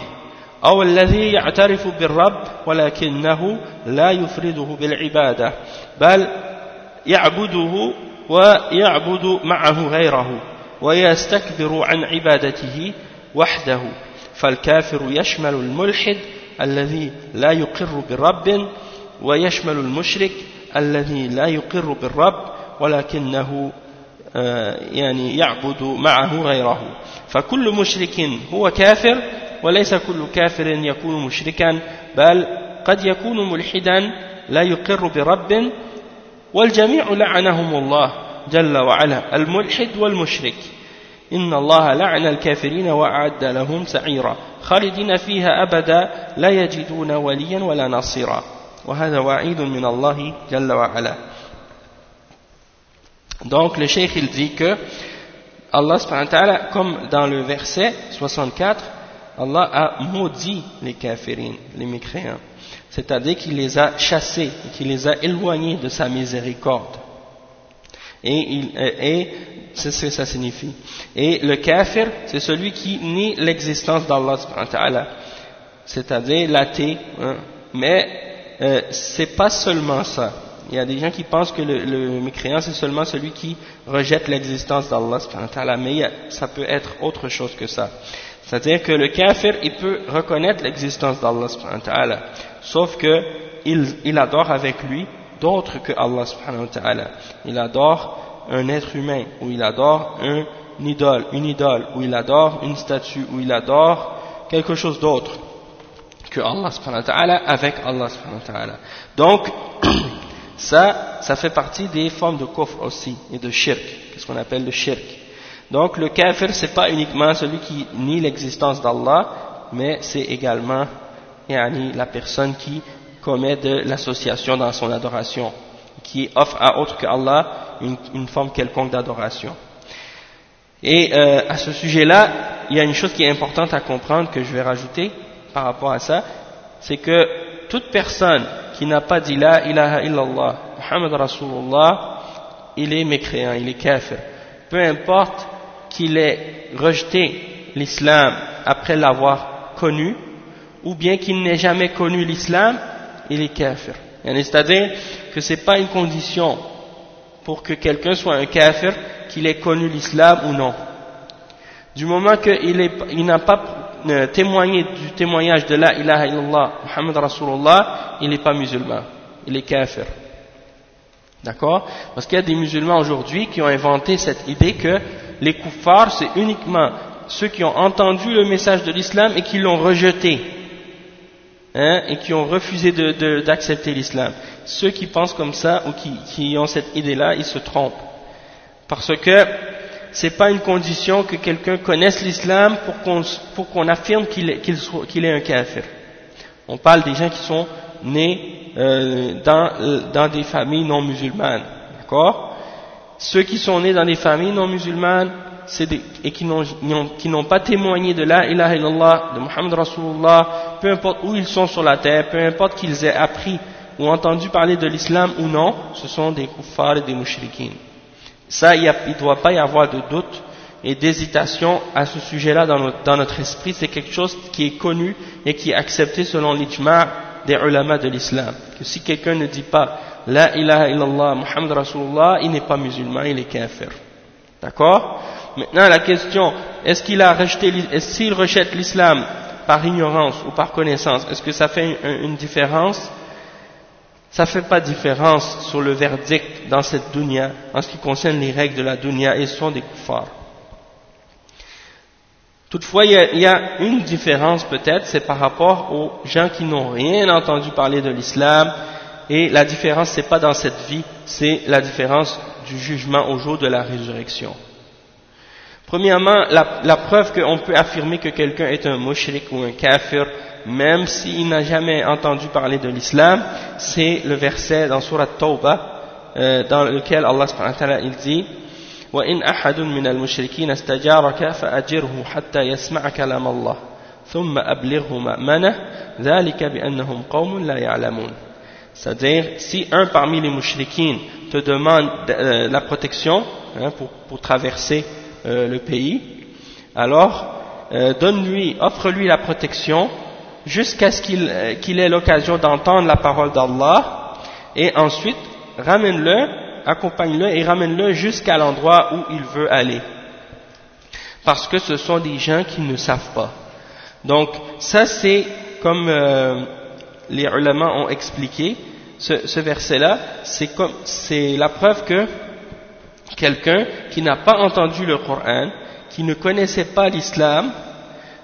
أو الذي يعترف بالرب ولكنه لا يفرده بالعبادة بل يعبده ويعبد معه غيره ويستكبر عن عبادته وحده. فالكافر يشمل الملحد الذي لا يقر بالرب ويشمل المشرك الذي لا يقر بالرب ولكنه آه، يعني يعبد معه غيره. فكل مشرك هو كافر وليس كل كافر يكون مشركا بل قد يكون ملحدا لا يقر برب. والجميع لعنهم الله جل وعلا الملحد والمشرك. إن الله لعن الكافرين وأعد لهم سعيرا خالدين فيها أبدا لا يجدون وليا ولا نصيرا. وهذا وعيد من الله جل وعلا Donc le cheikh il dit que Allah comme dans le verset 64 Allah a maudit les kafirines, les mécréants. C'est-à-dire qu'il les a chassés, qu'il les a éloignés de sa miséricorde. Et, et c'est ce que ça signifie. Et le kafir, c'est celui qui nie l'existence d'Allah, c'est-à-dire l'athée. Hein. Mais euh, c'est pas seulement ça. Il y a des gens qui pensent que le, le mécréant, c'est seulement celui qui rejette l'existence d'Allah, mais ça peut être autre chose que ça. C'est-à-dire que le kafir, il peut reconnaître l'existence d'Allah, sauf que il, adore avec lui d'autres que Allah. Il adore un être humain, ou il adore un idole, une idole, ou il adore une statue, ou il adore quelque chose d'autre que Allah avec Allah. Donc, ça, ça fait partie des formes de kufr aussi, et de shirk, qu'est-ce qu'on appelle le shirk? Donc le kafir, c'est pas uniquement celui qui nie l'existence d'Allah, mais c'est également yani, la personne qui commet de l'association dans son adoration, qui offre à autre que Allah une, forme quelconque d'adoration. Et euh, à ce sujet-là, il y a une chose qui est importante à comprendre que je vais rajouter par rapport à ça, c'est que toute personne qui n'a pas dit la ilaha illallah, Muhammad Rasulullah, il est mécréant, il est kafir. Peu importe qu'il ait rejeté l'islam après l'avoir connu, ou bien qu'il n'ait jamais connu l'islam, il est kafir. C'est-à-dire que ce n'est pas une condition pour que quelqu'un soit un kafir qu'il ait connu l'islam ou non. Du moment qu'il il n'a pas témoigné du témoignage de la ilaha illallah Muhammad Rasulullah, il n'est pas musulman, il est kafir. D'accord? Parce qu'il y a des musulmans aujourd'hui qui ont inventé cette idée que les kuffars, c'est uniquement ceux qui ont entendu le message de l'islam et qui l'ont rejeté. Hein, et qui ont refusé d'accepter l'islam. Ceux qui pensent comme ça ou qui, ont cette idée-là, ils se trompent. Parce que c'est pas une condition que quelqu'un connaisse l'islam pour qu'on affirme qu'il est, un kafir. On parle des gens qui sont nés euh, dans des familles non musulmanes. D'accord? Ceux qui sont nés dans des familles non musulmanes et qui n'ont pas témoigné de la ilaha illallah, de Muhammad Rasulullah, peu importe où ils sont sur la terre, peu importe qu'ils aient appris ou entendu parler de l'islam ou non, ce sont des kuffars et des mushrikines. Ça, il ne doit pas y avoir de doute et d'hésitation à ce sujet-là dans notre, esprit. C'est quelque chose qui est connu et qui est accepté selon l'ijma' des ulama de l'islam. Que si quelqu'un ne dit pas La ilaha illallah Muhammad Rasulullah, il n'est pas musulman, il est kafir. D'accord? Maintenant la question, est-ce qu'il a rejeté, est-ce s'il rejette l'islam par ignorance ou par connaissance, est-ce que ça fait une, différence? Ça ne fait pas différence sur le verdict dans cette dunya, en ce qui concerne les règles de la dunya, et sont des kuffars. Toutefois, il y, a, il y a une différence peut-être, c'est par rapport aux gens qui n'ont rien entendu parler de l'islam, et la différence, c'est pas dans cette vie, c'est la différence du jugement au jour de la résurrection. Premièrement, la, preuve qu'on peut affirmer que quelqu'un est un mushrik ou un kafir même s'il n'a jamais entendu parler de l'islam, c'est le verset dans Surat Tawbah, euh, dans lequel Allah subhanahu wa ta'ala il dit وإن أحد من المشركين استجارك فأجره حتى يسمع كلام الله ثم أبلغه مأمنه ذلك بأنهم قوم لا يعلمون c'est-à-dire si un parmi les mouchriquines te demande euh, la protection hein, pour, pour, traverser euh, le pays alors euh, donne-lui, offre-lui la protection jusqu'à ce qu'il euh, qu ait l'occasion d'entendre la parole d'Allah et ensuite ramène-le, accompagne-le et ramène-le jusqu'à l'endroit où il veut aller. Parce que ce sont des gens qui ne savent pas. Donc ça c'est comme euh, les ulama ont expliqué, ce, ce verset-là, c'est la preuve que quelqu'un qui n'a pas entendu le Coran, qui ne connaissait pas l'islam,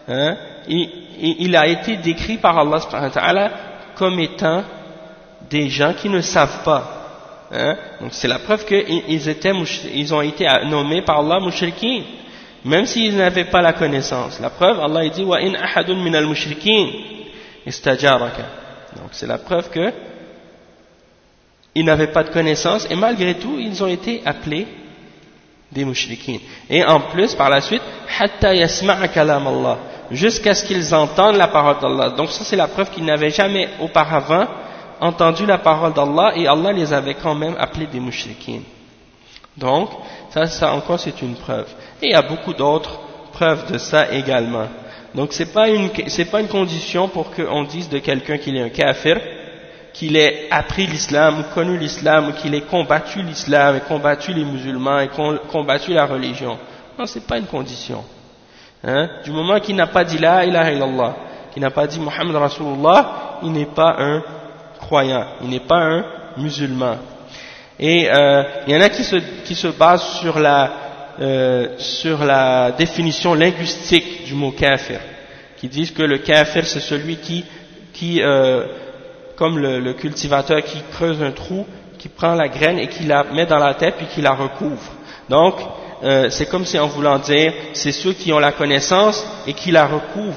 hein, il, a été décrit par Allah comme étant des gens qui ne savent pas. Hein. Donc c'est la preuve qu'ils étaient, ils ont été nommés par Allah mushrikin, même s'ils n'avaient pas la connaissance. La preuve, Allah dit wa in ahadun min al mushrikin istajaraka. Donc c'est la preuve que ils n'avaient pas de connaissance et malgré tout ils ont été appelés des mouchriquins. Et en plus, par la suite, jusqu'à ce qu'ils entendent la parole d'Allah. Donc ça, c'est la preuve qu'ils n'avaient jamais auparavant entendu la parole d'Allah et Allah les avait quand même appelés des mouchriquins. Donc, ça, ça encore, c'est une preuve. Et il y a beaucoup d'autres preuves de ça également. Donc, c'est pas une, c'est pas une condition pour qu'on dise de quelqu'un qu'il est un kafir, qu'il ait appris l'islam, ou connu l'islam, qu'il ait combattu l'islam, et combattu les musulmans, et combattu la religion. Non, c'est pas une condition. Hein? Du moment qu'il n'a pas dit la ilaha illallah, qu'il n'a pas dit Muhammad Rasulullah, il n'est pas un croyant, il n'est pas un musulman. Et euh, il y en a qui se, qui se basent sur la, euh, sur la définition linguistique du mot kafir, qui disent que le kafir c'est celui qui, qui euh, comme le, cultivateur qui creuse un trou, qui prend la graine et qui la met dans la tête puis qui la recouvre. Donc, euh, c'est comme si en voulant dire, c'est ceux qui ont la connaissance et qui la recouvrent,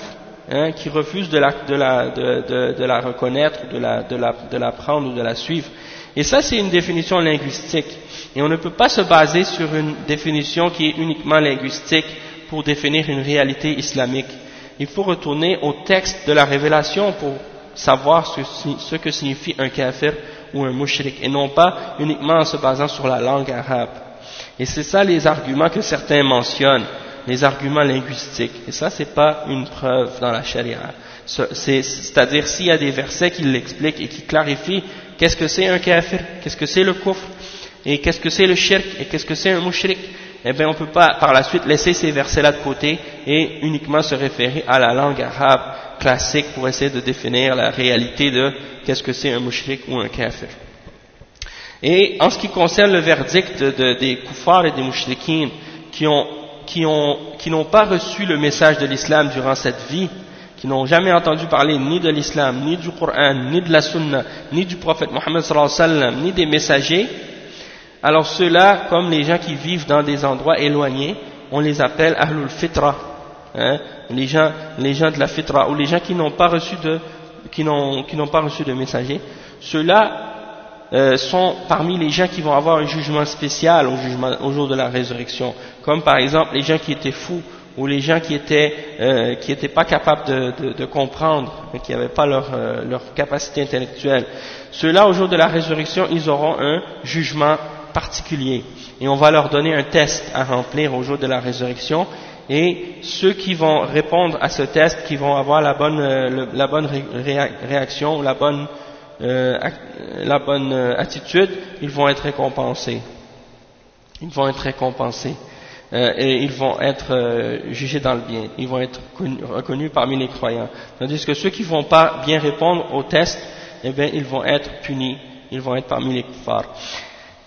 hein, qui refusent de la, de la, de, de, la reconnaître, de la, de, la, de la prendre ou de la suivre. Et ça, c'est une définition linguistique. Et on ne peut pas se baser sur une définition qui est uniquement linguistique pour définir une réalité islamique. Il faut retourner au texte de la révélation pour savoir ce, que signifie un kafir ou un mushrik et non pas uniquement en se basant sur la langue arabe. Et c'est ça les arguments que certains mentionnent, les arguments linguistiques. Et ça, c'est pas une preuve dans la charia. C'est-à-dire s'il y a des versets qui l'expliquent et qui clarifient qu'est-ce que c'est un kafir, qu'est-ce que c'est le kufr, et qu'est-ce que c'est le shirk, et qu'est-ce que c'est un mushrik, eh bien on ne peut pas par la suite laisser ces versets-là de côté et uniquement se référer à la langue arabe classique pour essayer de définir la réalité de qu'est-ce que c'est un mushrik ou un kafir. Et en ce qui concerne le verdict des koufars et des mouchriquins qui ont qui ont qui n'ont pas reçu le message de l'islam durant cette vie, qui n'ont jamais entendu parler ni de l'islam, ni du Coran, ni de la Sunna, ni du prophète Mohammed sallallahu ni des messagers, alors ceux-là, comme les gens qui vivent dans des endroits éloignés, on les appelle Ahlul Fitra, hein, les, gens, les gens de la Fitra, ou les gens qui n'ont pas reçu de, qui n'ont, n'ont pas reçu de messager, ceux-là euh, sont parmi les gens qui vont avoir un jugement spécial au, jugement, au jour de la résurrection, comme par exemple les gens qui étaient fous, ou les gens qui étaient euh, qui n'étaient pas capables de, de, de comprendre, qui n'avaient pas leur, euh, leur capacité intellectuelle. Ceux-là, au jour de la résurrection, ils auront un jugement particulier. Et on va leur donner un test à remplir au jour de la résurrection et ceux qui vont répondre à ce test, qui vont avoir la bonne, euh, la bonne réaction, la bonne, euh, la bonne euh, attitude, ils vont être récompensés. Ils vont être récompensés. et ils vont être jugés dans le bien. Ils vont être reconnus parmi les croyants. Tandis que ceux qui ne vont pas bien répondre au test, eh bien, ils vont être punis. Ils vont être parmi les kuffars.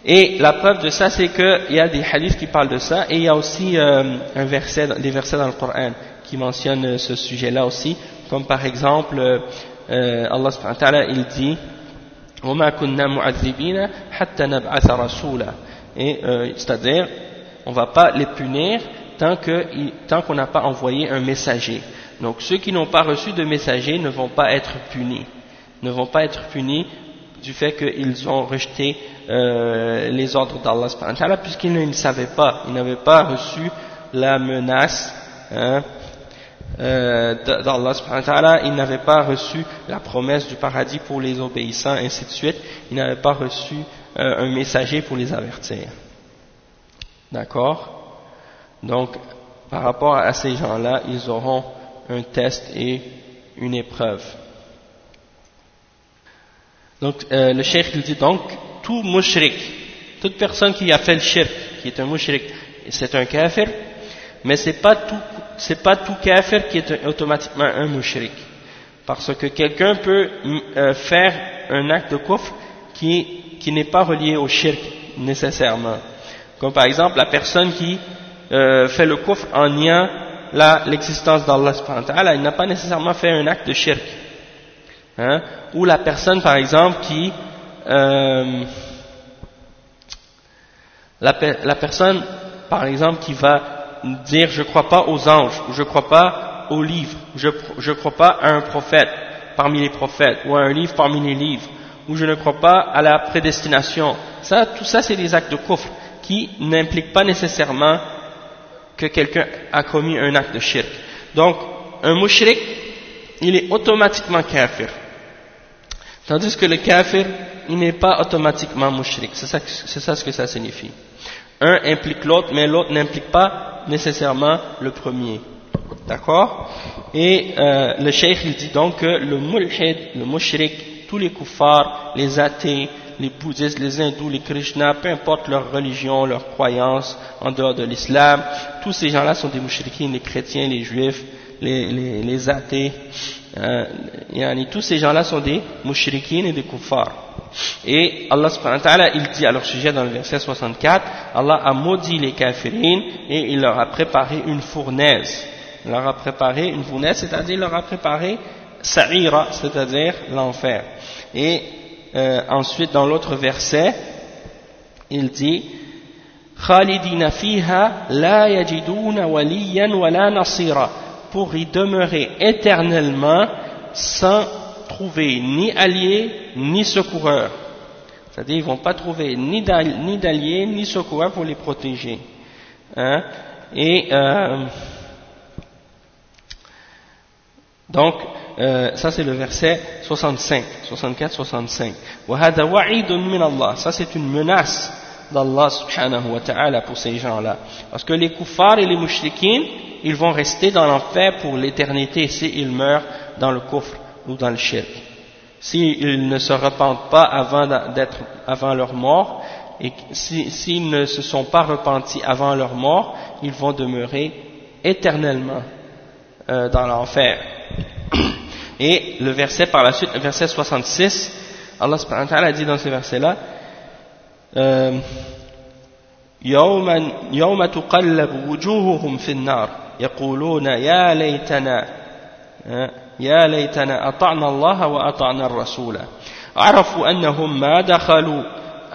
Et la preuve de ça, c'est qu'il y a des hadiths qui parlent de ça, et il y a aussi euh, un verset, des versets dans le Coran qui mentionnent euh, ce sujet-là aussi, comme par exemple, euh, Allah subhanahu wa ta'ala, il dit وَمَا كُنَّا مُعَذِّبِينَ حَتَّى نَبْعَثَ رَسُولًا Et c'est-à-dire, on ne va pas les punir tant qu'on n'a pas envoyé un messager. Donc ceux qui n'ont pas reçu de messager ne vont pas être punis, ne vont pas être punis du fait qu'ils ont rejeté euh, les ordres d'Allah puisqu'ils ne savaient pas, ils n'avaient pas reçu la menace hein, euh, d'Allah ils n'avaient pas reçu la promesse du paradis pour les obéissants, ainsi de suite, ils n'avaient pas reçu euh, un messager pour les avertir. D'accord? Donc, par rapport à ces gens-là, ils auront un test et une épreuve. Donc, euh, le cheikh dit donc, tout mushrik, toute personne qui a fait le shirk, qui est un mushrik, c'est un kafir, mais c'est pas tout, c'est pas tout kafir qui est automatiquement un mushrik. Parce que quelqu'un peut euh, faire un acte de kufr qui, qui n'est pas relié au shirk nécessairement. Comme par exemple la personne qui euh, fait le kufr en niant l'existence d'Allah il n'a pas nécessairement fait un acte de shirk. Hein? Ou la personne par exemple qui euh, la, la, personne par exemple qui va dire je ne crois pas aux anges ou je ne crois pas aux livres, je ne crois pas à un prophète parmi les prophètes ou à un livre parmi les livres ou je ne crois pas à la prédestination. Ça, tout ça c'est des actes de kufr qui n'impliquent pas nécessairement que quelqu'un a commis un acte de shirk. Donc, un mushrik, il est automatiquement kafir. Tandis que le kafir, il n'est pas automatiquement mushrik. C'est ça, ça, ce que ça signifie. Un implique l'autre, mais l'autre n'implique pas nécessairement le premier. D'accord? Et euh, le cheikh, il dit donc que le mulhid, le mushrik, tous les kuffars, les athées, les bouddhistes, les hindous, les krishnas, peu importe leur religion, leur croyance en dehors de l'islam, tous ces gens-là sont des mouchriquins, les chrétiens, les juifs, les, les, les athées, euh, tous ces gens-là sont des mouchriquins et des kuffars. Et Allah subhanahu wa ta'ala, il dit à leur sujet dans le verset 64, Allah a maudit les kafirines et il leur a préparé une fournaise. Il leur a préparé une fournaise, c'est-à-dire il leur a préparé sa'ira, c'est-à-dire l'enfer. Et euh, ensuite dans l'autre verset, il dit Khalidina fiha la yajiduna waliyan wala nasira pour y demeurer éternellement sans trouver ni alliés ni secoureurs. C'est-à-dire ils vont pas trouver ni d'alliés ni secoureurs pour les protéger. Hein? Et euh, donc euh, ça c'est le verset 65, 64, 65. Ça c'est une menace d'Allah subhanahu wa ta'ala pour ces gens-là. Parce que les kuffars et les mouchriquins, ils vont rester dans l'enfer pour l'éternité s'ils meurent dans le kufr ou dans le shirk. S'ils ne se repentent pas avant, avant leur mort, et s'ils ne se sont pas repentis avant leur mort, ils vont demeurer éternellement euh, dans l'enfer. Et le verset par la suite, le verset 66, Allah subhanahu wa ta'ala dit dans ce verset-là, يوم, تقلب وجوههم في النار يقولون يا ليتنا يا ليتنا أطعنا الله وأطعنا الرسول عرفوا أنهم ما دخلوا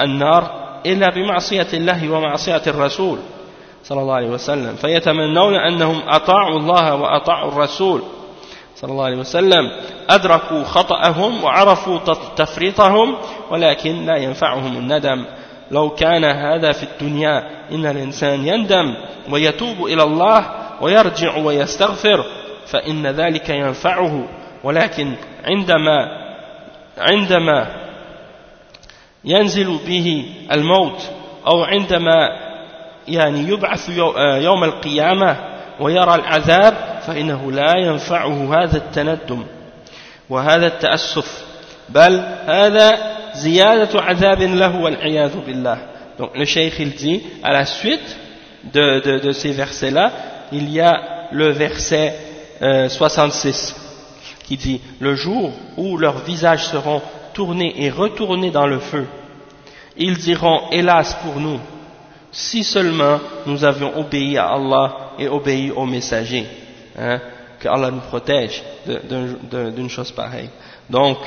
النار إلا بمعصية الله ومعصية الرسول صلى الله عليه وسلم فيتمنون أنهم أطاعوا الله وأطاعوا الرسول صلى الله عليه وسلم أدركوا خطأهم وعرفوا تفريطهم ولكن لا ينفعهم الندم. لو كان هذا في الدنيا إن الإنسان يندم ويتوب إلى الله ويرجع ويستغفر فإن ذلك ينفعه. ولكن عندما عندما ينزل به الموت أو عندما يعني يبعث يوم القيامة ويرى العذاب فإنه لا ينفعه هذا التندم وهذا التأسف بل هذا زيادة عذاب له والعياذ billah. Donc le cheikh il dit à la suite de, de, de ces versets là il y a le verset euh, 66 qui dit le jour où leurs visages seront tournés et retournés dans le feu ils diront hélas pour nous si seulement nous avions obéi à Allah et obéi aux messagers hein, que Allah nous protège d'une chose pareille donc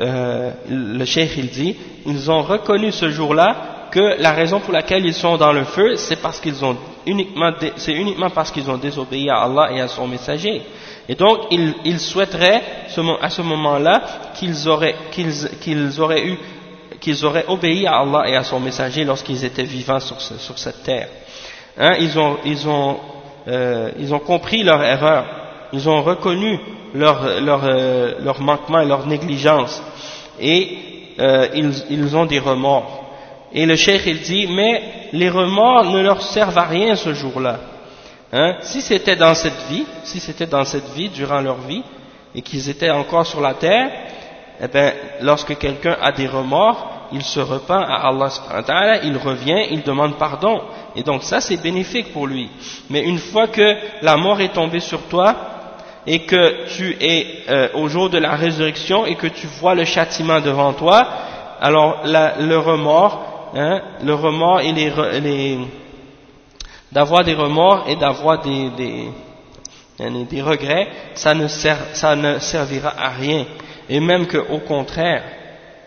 euh, le cheikh il dit ils ont reconnu ce jour-là que la raison pour laquelle ils sont dans le feu, c'est parce qu'ils ont uniquement, c'est uniquement parce qu'ils ont désobéi à Allah et à son messager. Et donc, ils, souhaiteraient, à ce moment-là, qu'ils auraient, qu'ils, auraient eu, qu'ils auraient obéi à Allah et à son messager lorsqu'ils étaient vivants sur, sur cette terre. Hein, ils ont, ils ont, euh, ils ont compris leur erreur. Ils ont reconnu leur, leur, euh, leur manquement et leur négligence. Et euh, ils, ils ont des remords. Et le cheikh il dit, mais les remords ne leur servent à rien ce jour-là. Hein? Si c'était dans cette vie, si c'était dans cette vie, durant leur vie, et qu'ils étaient encore sur la terre, eh bien, lorsque quelqu'un a des remords, il se repent à Allah il revient, il demande pardon. Et donc ça c'est bénéfique pour lui. Mais une fois que la mort est tombée sur toi, et que tu es euh, au jour de la résurrection, et que tu vois le châtiment devant toi, alors le remords, hein, le remords et les, d'avoir des remords et d'avoir des, des, regrets, ça ne, ça ne servira à rien. Et même qu'au contraire,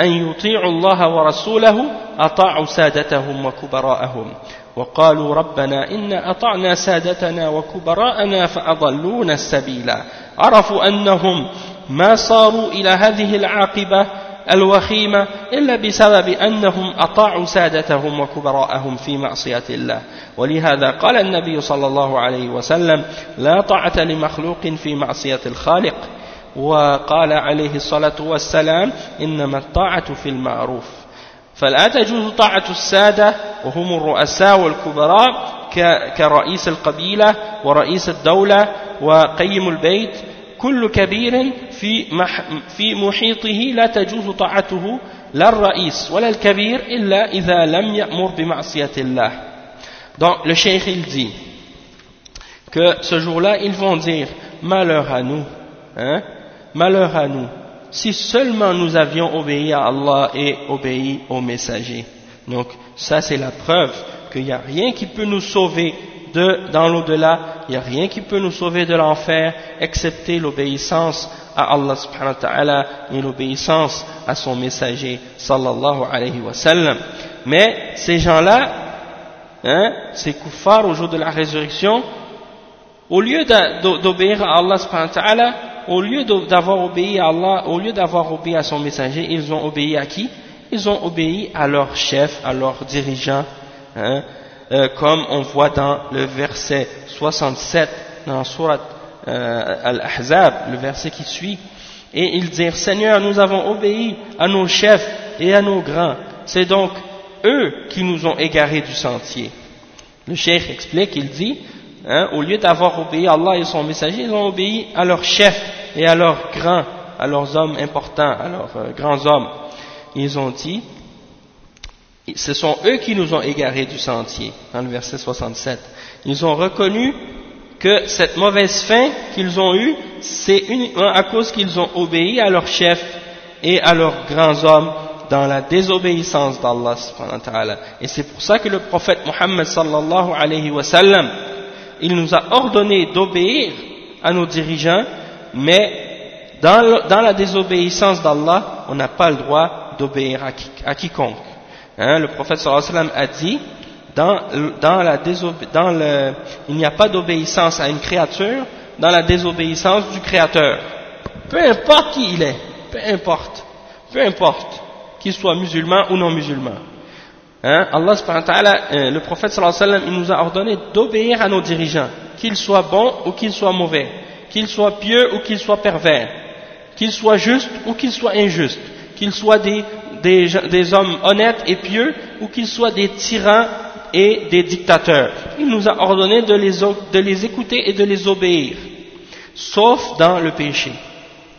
أن يطيعوا الله ورسوله أطاعوا سادتهم وكبراءهم. وقالوا ربنا إن أطعنا سادتنا وكبراءنا فأضلونا السبيل عرفوا أنهم ما صاروا إلى هذه العاقبة الوخيمة إلا بسبب أنهم أطاعوا سادتهم وكبراءهم في معصية الله. ولهذا قال النبي صلى الله عليه وسلم لا طاعة لمخلوق في معصية الخالق وقال عليه الصلاة والسلام إنما الطاعة في المعروف. فلا تجوز طاعة السادة وهم الرؤساء والكبراء كرئيس القبيلة ورئيس الدولة وقيم البيت. كل كبير في, في محيطه لا تجوز طاعته لا الرئيس ولا الكبير إلا إذا لم يأمر بمعصية الله. Donc le cheikh il dit que ce jour-là ils vont dire malheur à nous, hein, malheur à nous, si seulement nous avions obéi à Allah et obéi aux messagers. Donc ça c'est la preuve qu'il n'y a rien qui peut nous sauver de, dans l'au-delà, il n'y a rien qui peut nous sauver de l'enfer, excepté l'obéissance à Allah et l'obéissance à son messager. Mais ces gens-là, hein, ces kuffars au jour de la résurrection, au lieu d'obéir à Allah au lieu d'avoir obéi à Allah, au lieu d'avoir obéi à son messager, ils ont obéi à qui? Ils ont obéi à leur chef, à leur dirigeant, hein, euh, comme on voit dans le verset 67 dans Surat euh, Al-Ahzab, le verset qui suit. Et ils dirent, Seigneur, nous avons obéi à nos chefs et à nos grands. C'est donc eux qui nous ont égarés du sentier. Le cheikh explique, il dit, hein, au lieu d'avoir obéi à Allah et son messager, ils ont obéi à leurs chefs et à leurs grands, à leurs hommes importants, à leurs euh, grands hommes. Ils ont dit, ce sont eux qui nous ont égarés du sentier, dans le verset 67. Ils ont reconnu que cette mauvaise fin qu'ils ont eue, c'est uniquement à cause qu'ils ont obéi à leurs chefs et à leurs grands hommes dans la désobéissance d'Allah Et c'est pour ça que le prophète Mohammed sallallahu alayhi wa sallam, il nous a ordonné d'obéir à nos dirigeants, mais dans, la désobéissance d'Allah, on n'a pas le droit d'obéir à quiconque. Hein, le prophète sallallahu alayhi wa sallam a dit dans, la dans le, il n'y a pas d'obéissance à une créature dans la désobéissance du créateur. Peu importe qui il est, peu importe, peu importe, qu'il soit musulman ou non musulman. Hein, Allah subhanahu wa euh, le prophète sallallahu alayhi wa sallam, il nous a ordonné d'obéir à nos dirigeants, qu'ils soient bons ou qu'ils soient mauvais, qu'ils soient pieux ou qu'ils soient pervers, qu'ils soient justes ou qu'ils soient injustes, qu'ils soient des hommes honnêtes et pieux ou qu'ils soient des tyrans et des dictateurs. Il nous a ordonné de les écouter et de les obéir, sauf dans le péché.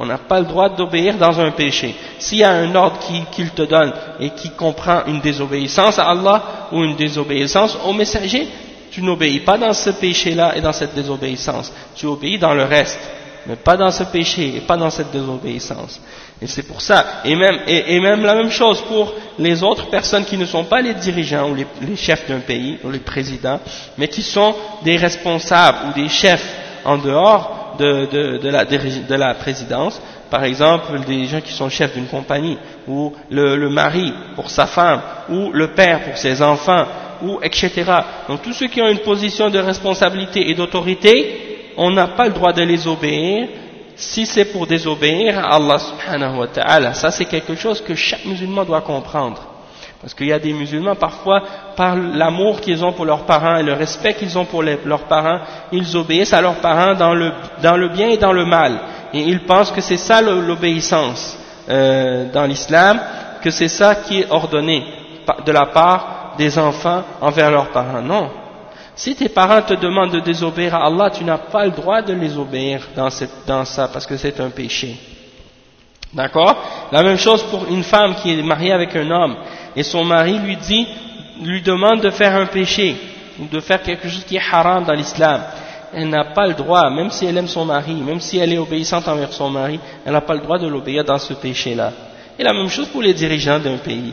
On n'a pas le droit d'obéir dans un péché. S'il y a un ordre qu'il te donne et qui comprend une désobéissance à Allah ou une désobéissance au messager, tu n'obéis pas dans ce péché-là et dans cette désobéissance. Tu obéis dans le reste, mais pas dans ce péché et pas dans cette désobéissance. Et c'est pour ça. Et même, et, même la même chose pour les autres personnes qui ne sont pas les dirigeants ou les, les chefs d'un pays ou les présidents, mais qui sont des responsables ou des chefs en dehors de, de, la, de la présidence. Par exemple, des gens qui sont chefs d'une compagnie, ou le, le mari pour sa femme, ou le père pour ses enfants, ou etc. Donc tous ceux qui ont une position de responsabilité et d'autorité, on n'a pas le droit de les obéir si c'est pour désobéir à Allah subhanahu wa ta'ala. Ça c'est quelque chose que chaque musulman doit comprendre. Parce qu'il y a des musulmans, parfois, par l'amour qu'ils ont pour leurs parents et le respect qu'ils ont pour leurs parents, ils obéissent à leurs parents dans le, dans le bien et dans le mal. Et ils pensent que c'est ça l'obéissance euh, dans l'islam, que c'est ça qui est ordonné de la part des enfants envers leurs parents. Non. Si tes parents te demandent de désobéir à Allah, tu n'as pas le droit de les obéir dans, cette, dans ça, parce que c'est un péché. D'accord? La même chose pour une femme qui est mariée avec un homme et son mari lui dit, lui demande de faire un péché ou de faire quelque chose qui est haram dans l'islam. Elle n'a pas le droit, même si elle aime son mari, même si elle est obéissante envers son mari, elle n'a pas le droit de l'obéir dans ce péché-là. Et la même chose pour les dirigeants d'un pays.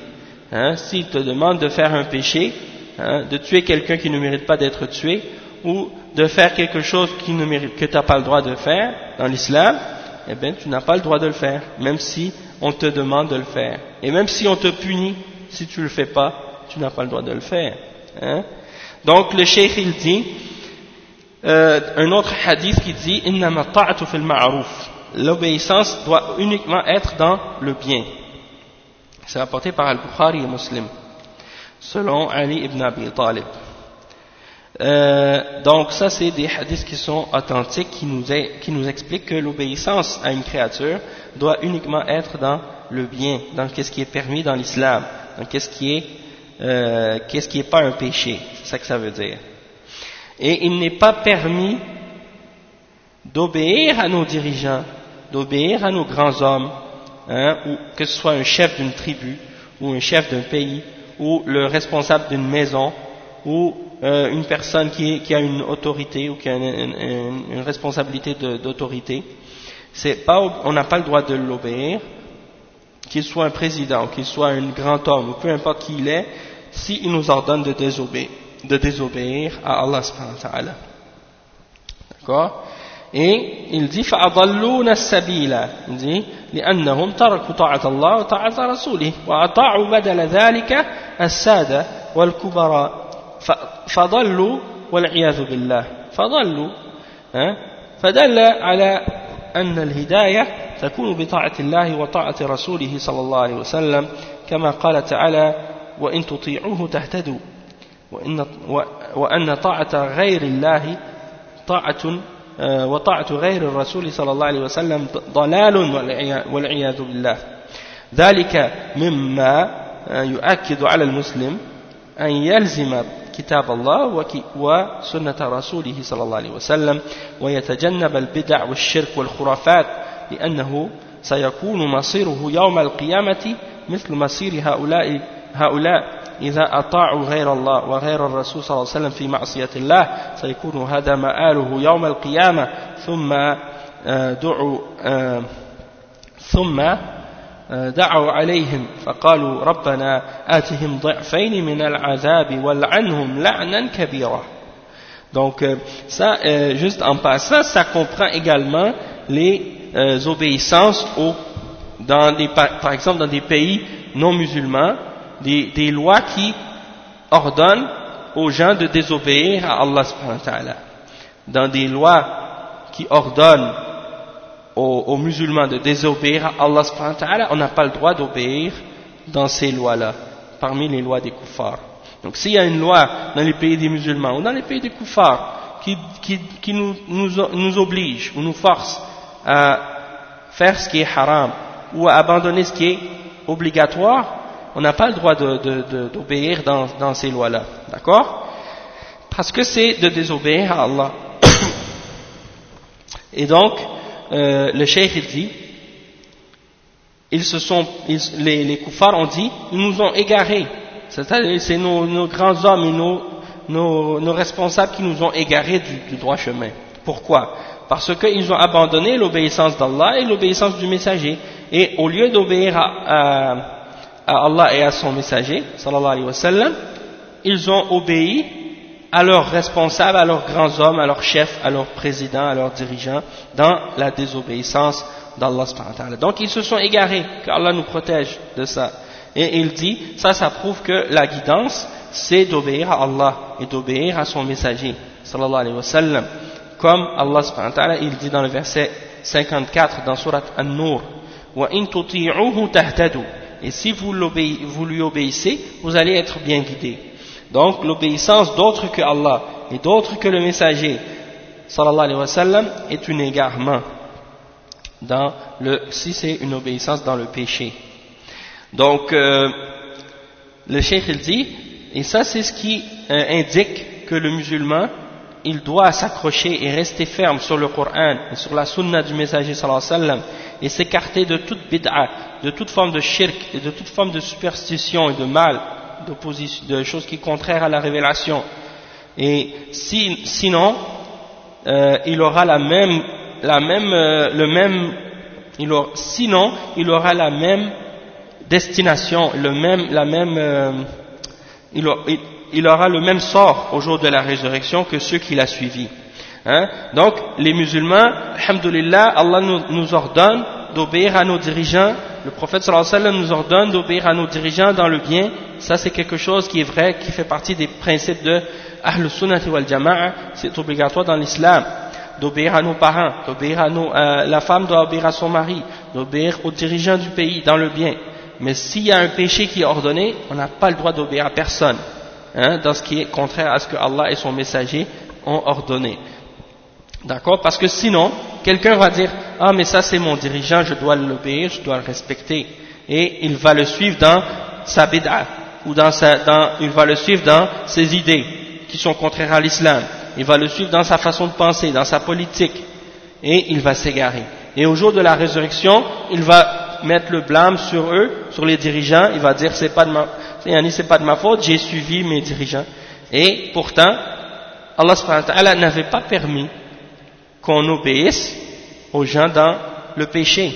Hein, S'ils te demandent de faire un péché, hein, de tuer quelqu'un qui ne mérite pas d'être tué, ou de faire quelque chose qui ne que tu n'as pas le droit de faire dans l'islam, eh bien tu n'as pas le droit de le faire, même si on te demande de le faire. Et même si on te punit, si tu ne le fais pas, tu n'as pas le droit de le faire. Hein. Donc le cheikh il dit, euh, un autre hadith qui dit, l'obéissance doit uniquement être dans le bien. C'est rapporté par Al-Bukhari et Muslim, selon Ali ibn Abi Talib. Euh, donc ça c'est des hadiths qui sont authentiques qui nous, qui nous expliquent que l'obéissance à une créature doit uniquement être dans le bien, dans ce qui est permis dans l'islam, dans qu'est-ce qui est euh, qu'est-ce qui n'est pas un péché, c'est ça que ça veut dire. Et il n'est pas permis d'obéir à nos dirigeants, d'obéir à nos grands hommes, hein, ou que ce soit un chef d'une tribu, ou un chef d'un pays, ou le responsable d'une maison, ou euh, une personne qui, qui, a une autorité ou qui a une, une, responsabilité d'autorité, on n'a pas le droit de l'obéir, qu'il soit un président, qu'il soit un grand homme, ou peu importe qui il est, s'il nous ordonne de désobéir, de désobéir à Allah subhanahu wa ta'ala. D'accord Et il dit فَأَضَلُّونَ السَّبِيلَ Il dit لأنهم تركوا طاعة الله وطاعة رسوله وأطاعوا بدل ذلك السادة والكبراء فضلوا والعياذ بالله فضلوا فدل على أن الهداية تكون بطاعة الله وطاعة رسوله صلى الله عليه وسلم كما قال تعالى وإن تطيعوه تهتدوا. وإن, وأن طاعة غير الله طاعة وطاعة غير الرسول صلى الله عليه وسلم ضلال والعياذ بالله. ذلك مما يؤكد على المسلم أن يلزم كتاب الله وسنة رسوله صلى الله عليه وسلم ويتجنب البدع والشرك والخرافات لأنه سيكون مصيره يوم القيامة مثل مصير هؤلاء, هؤلاء إذا أطاعوا غير الله وغير الرسول صلى الله عليه وسلم في معصية الله سيكون هذا مآله يوم القيامة. ثم آه، دعوا آه، ثم دعوا عليهم فقالوا ربنا آتهم ضعفين من العذاب والعنهم لعنا كبيرا. Donc euh, ça euh, juste en passant ça comprend également les euh, obéissances dans des, par, exemple dans des pays non musulmans des, lois qui ordonnent aux gens de désobéir à Allah dans des lois qui ordonnent aux, musulmans de désobéir à Allah on n'a pas le droit d'obéir dans ces lois-là, parmi les lois des koufars. Donc s'il y a une loi dans les pays des musulmans ou dans les pays des koufars qui, qui, qui nous, nous, nous, oblige ou nous force à faire ce qui est haram ou à abandonner ce qui est obligatoire, on n'a pas le droit d'obéir dans, ces lois-là. D'accord? Parce que c'est de désobéir à Allah. Et donc, euh, le cheikh dit ils se sont, les, les ont dit, ils nous ont égarés. C'est-à-dire, c'est nos, nos, grands hommes et nos, responsables qui nous ont égarés du droit chemin. Pourquoi? Parce qu'ils ont abandonné l'obéissance d'Allah et l'obéissance du messager. Et au lieu d'obéir à, à, à, Allah et à son messager, sallallahu alayhi wa sallam, ils ont obéi à leurs responsables, à leurs grands hommes, à leurs chefs, à leurs présidents, à leurs dirigeants, dans la désobéissance d'Allah Donc ils se sont égarés, qu'Allah nous protège de ça. Et il dit, ça, ça prouve que la guidance, c'est d'obéir à Allah et d'obéir à son messager, sallallahu alayhi wa sallam. Comme Allah subhanahu wa ta'ala, il dit dans le verset 54 dans surat An-Nur, Et si vous, vous lui obéissez, vous allez être bien guidés. Donc l'obéissance d'autres que Allah et d'autres que le messager, sallallahu alayhi wa sallam, est un égarement dans le, si c'est une obéissance dans le péché. Donc, euh, le cheikh il dit, et ça c'est ce qui euh, indique que le musulman, il doit s'accrocher et rester ferme sur le Coran et sur la sunna du messager sallallahu et s'écarter de toute bid'a, de toute forme de shirk et de toute forme de superstition et de mal, de choses qui sont contraires à la révélation. Et si, sinon, euh, il aura la même la même, euh, le même, sinon il aura la même destination, le même, la même, euh, aura, le même sort au jour de la résurrection que ceux qui l'a suivi. Hein? Donc les musulmans, alhamdulillah, Allah nous, ordonne d'obéir à nos dirigeants, le prophète sallallahu alayhi wa sallam nous ordonne d'obéir à nos dirigeants dans le bien, ça c'est quelque chose qui est vrai, qui fait partie des principes de Ahl Sunnah wal c'est obligatoire dans l'islam. D'obéir à nos parents, d'obéir à nos, euh, la femme doit obéir à son mari, d'obéir aux dirigeants du pays dans le bien. Mais s'il y a un péché qui est ordonné, on n'a pas le droit d'obéir à personne, hein, dans ce qui est contraire à ce que Allah et son messager ont ordonné. D'accord? Parce que sinon, quelqu'un va dire Ah, mais ça c'est mon dirigeant, je dois l'obéir, je dois le respecter. Et il va le suivre dans sa bid'a, ou dans sa, dans, il va le suivre dans ses idées qui sont contraires à l'islam il va le suivre dans sa façon de penser, dans sa politique, et il va s'égarer. Et au jour de la résurrection, il va mettre le blâme sur eux, sur les dirigeants, il va dire c'est pas de ma, c'est pas de ma faute, j'ai suivi mes dirigeants. Et pourtant, Allah n'avait pas permis qu'on obéisse aux gens dans le péché.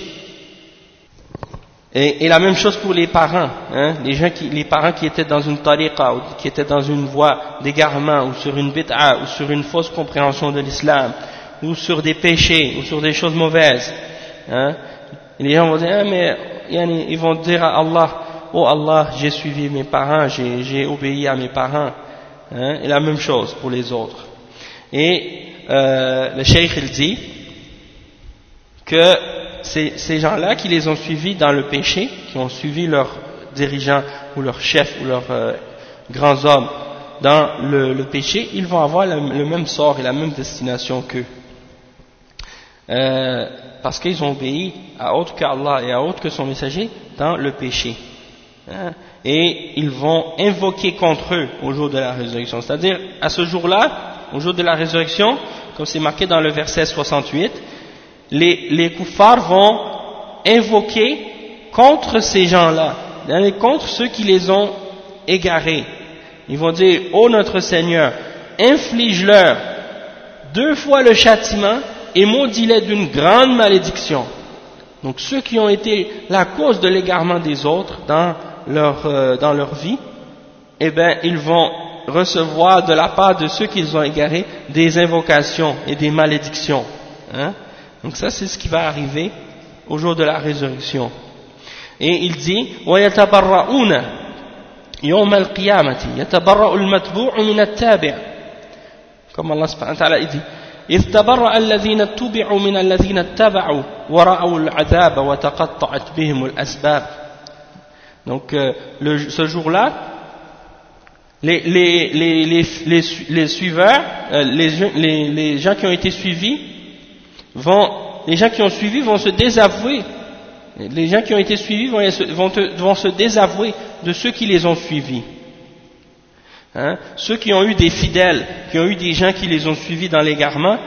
Et, la même chose pour les parents, hein, les, gens qui, les parents qui étaient dans une tariqa, qui étaient dans une voie d'égarement, ou sur une bid'a, ou sur une fausse compréhension de l'islam, ou sur des péchés, ou sur des choses mauvaises. Hein. Les gens vont dire, ah, mais dire à Allah, oh Allah, j'ai suivi mes parents, j'ai obéi à mes parents. Hein, et la même chose pour les autres. Et euh, le cheikh il dit que ces, gens-là qui les ont suivis dans le péché, qui ont suivi leurs dirigeants ou leurs chefs ou leurs euh, grands hommes dans le, péché, ils vont avoir le, même sort et la même destination qu'eux. Euh, parce qu'ils ont obéi à autre qu'Allah et à autre que son messager dans le péché. Hein? Et ils vont invoquer contre eux au jour de la résurrection. C'est-à-dire, à ce jour-là, au jour de la résurrection, comme c'est marqué dans le verset 68, les, les koufars vont invoquer contre ces gens-là, contre ceux qui les ont égarés. Ils vont dire, ô notre Seigneur, inflige-leur deux fois le châtiment et maudis-les d'une grande malédiction. Donc ceux qui ont été la cause de l'égarement des autres dans leur, euh, dans leur vie, eh bien ils vont recevoir de la part de ceux qu'ils ont égarés des invocations et des malédictions. Hein donc ça c'est ce qui va arriver au jour de la résurrection. Et il dit ويتبرؤون يوم القيامة يتبرأ المتبوع من التابع comme Allah subhanahu wa ta'ala dit إذ تبرأ الذين اتبعوا من الذين اتبعوا ورأوا العذاب وتقطعت بهم الأسباب donc euh, le, ce jour-là les, les, les, les, les suiveurs euh, les, les gens qui ont été suivis vont, les gens qui ont suivi vont se désavouer. Les gens qui ont été suivis vont, vont, se désavouer de ceux qui les ont suivis. Hein? Ceux qui ont eu des fidèles, qui ont eu des gens qui les ont suivis dans l'égarement,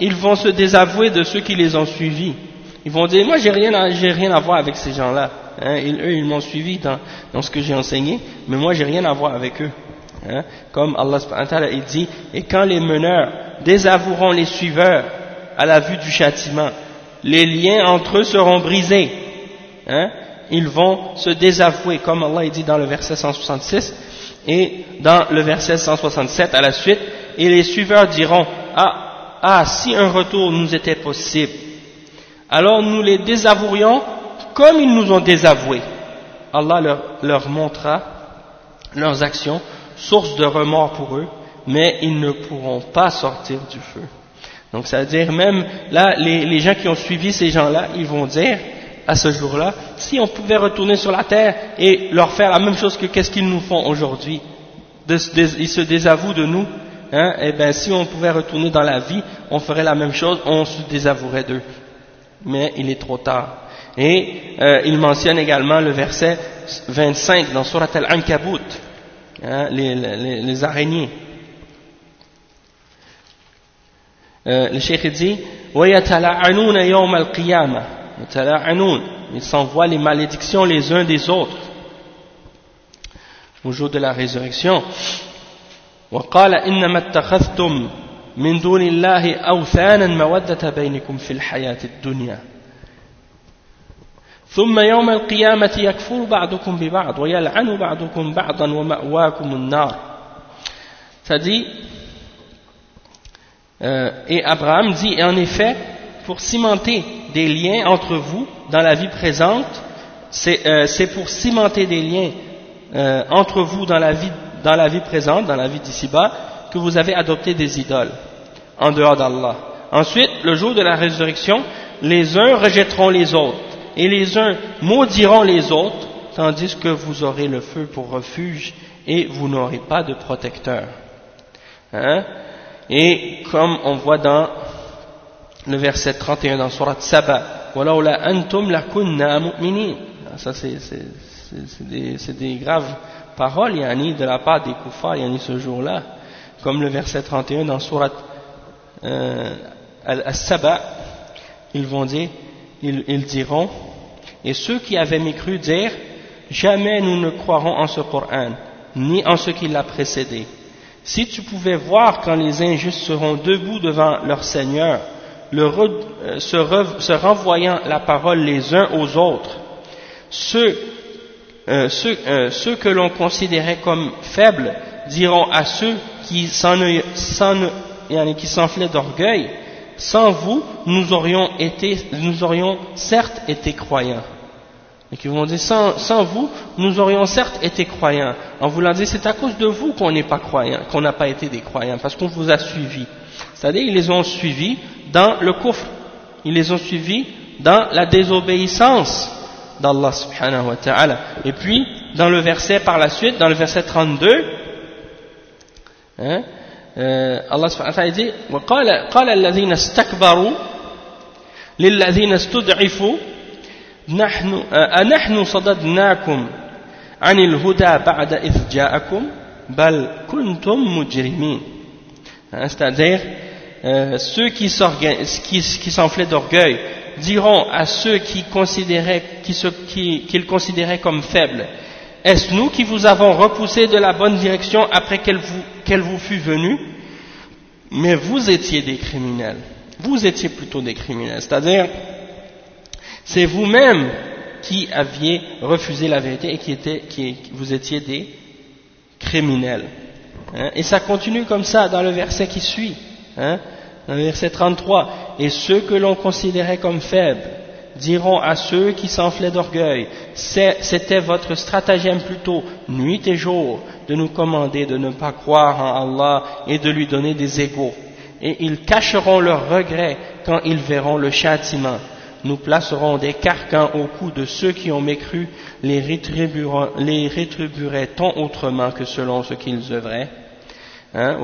ils vont se désavouer de ceux qui les ont suivis. Ils vont dire, moi j'ai rien, à, rien à voir avec ces gens-là. Hein. eux, ils m'ont suivi dans, dans ce que j'ai enseigné, mais moi j'ai rien à voir avec eux. Hein. Comme Allah il dit, et quand les meneurs désavoueront les suiveurs à la vue du châtiment, les liens entre eux seront brisés. Hein. Ils vont se désavouer, comme Allah dit dans le verset 166, et dans le verset 167 à la suite, et les suiveurs diront, ah, ah, si un retour nous était possible, alors nous les désavouerions comme ils nous ont désavoués. Allah leur, leur montrera leurs actions, source de remords pour eux, mais ils ne pourront pas sortir du feu. Donc ça veut dire même là, les, les gens qui ont suivi ces gens-là, ils vont dire à ce jour-là, si on pouvait retourner sur la terre et leur faire la même chose que qu'est-ce qu'ils nous font aujourd'hui, ils se désavouent de nous, hein, et eh bien si on pouvait retourner dans la vie, on ferait la même chose, on se désavouerait d'eux mais il est trop tard. Et euh, il mentionne également le verset 25 dans Surat Al-Ankabut, hein, les, les, les, araignées. Euh, le cheikh dit يَوْمَ الْقِيَامَةِ Ils s'envoient les malédictions les uns des autres au jour de la résurrection. وقال إنما اتخذتم من دون الله أوثانا مودة بينكم في الحياة الدنيا ثم يوم القيامة يكفر بعضكم ببعض ويلعن بعضكم بعضا ومأواكم النار C'est-à-dire, euh, et Abraham dit, et en effet, pour cimenter des liens entre vous dans la vie présente, c'est euh, pour cimenter des liens euh, entre vous dans la vie, dans la vie présente, dans la vie d'ici-bas, que vous avez adopté des idoles en dehors d'Allah. Ensuite, le jour de la résurrection, les uns rejetteront les autres, et les uns maudiront les autres, tandis que vous aurez le feu pour refuge, et vous n'aurez pas de protecteur. Hein? Et comme on voit dans le verset 31 dans Surat Saba, antum Ça c'est des, des, graves paroles, yani, de la part des kuffars, yani, ce jour-là. Comme le verset 31 dans Surat euh, al-Saba, ils vont dire, ils, diront, et ceux qui avaient mécru dire, jamais nous ne croirons en ce Coran, ni en ce qui l'a précédé. Si tu pouvais voir quand les injustes seront debout devant leur Seigneur, euh, se, renvoyant la parole les uns aux autres, ceux, euh, ceux que l'on considérait comme faibles diront à ceux qui s'en qui s'enflaient d'orgueil, sans vous, nous aurions, certes été croyants. Et qui vont dire, sans, sans, vous, nous aurions certes été croyants. En voulant dire, c'est à cause de vous qu'on n'est pas croyants, qu'on n'a pas été des croyants, parce qu'on vous a suivis. C'est-à-dire, ils les ont suivis dans le coffre. Ils les ont suivis dans la désobéissance d'Allah subhanahu wa ta'ala. Et puis, dans le verset par la suite, dans le verset 32, hein, الله سبحانه وتعالى dit وقال قال الذين استكبروا للذين استضعفوا نحن أنحن صددناكم عن الهدى بعد إذ جاءكم بل كنتم مجرمين c'est-à-dire euh, ceux qui s'enflaient d'orgueil diront à ceux qui considéraient qu'ils qui, considéraient comme faibles Est-ce nous qui vous avons repoussé de la bonne direction après qu'elle vous, fut venue? Mais vous étiez des criminels. Vous étiez plutôt des criminels. C'est-à-dire, c'est vous-même qui aviez refusé la vérité et qui, qui vous étiez des criminels. Hein? Et ça continue comme ça dans le verset qui suit. Hein? Dans le verset 33. Et ceux que l'on considérait comme faibles diront à ceux qui s'enflaient d'orgueil, c'était votre stratagème plutôt, nuit et jour, de nous commander de ne pas croire en Allah et de lui donner des égaux. Et ils cacheront leurs regrets quand ils verront le châtiment Nous placerons des carcans au cou de ceux qui ont mécru, les rétribuerait-on autrement que selon ce qu'ils œuvraient hein?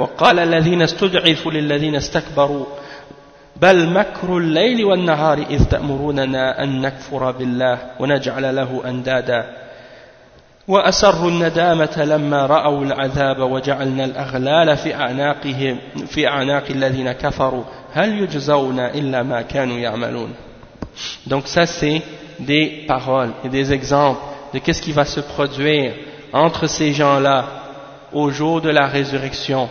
بل مكر الليل والنهار إذ تأمروننا أن نكفر بالله ونجعل له أندادا وأسروا الندامة لما رأوا العذاب وجعلنا الأغلال في أعناقهم في أعناق الذين كفروا هل يجزون إلا ما كانوا يعملون donc ça c'est des paroles et des exemples de qu'est-ce qui va se produire entre ces gens-là au jour de la résurrection,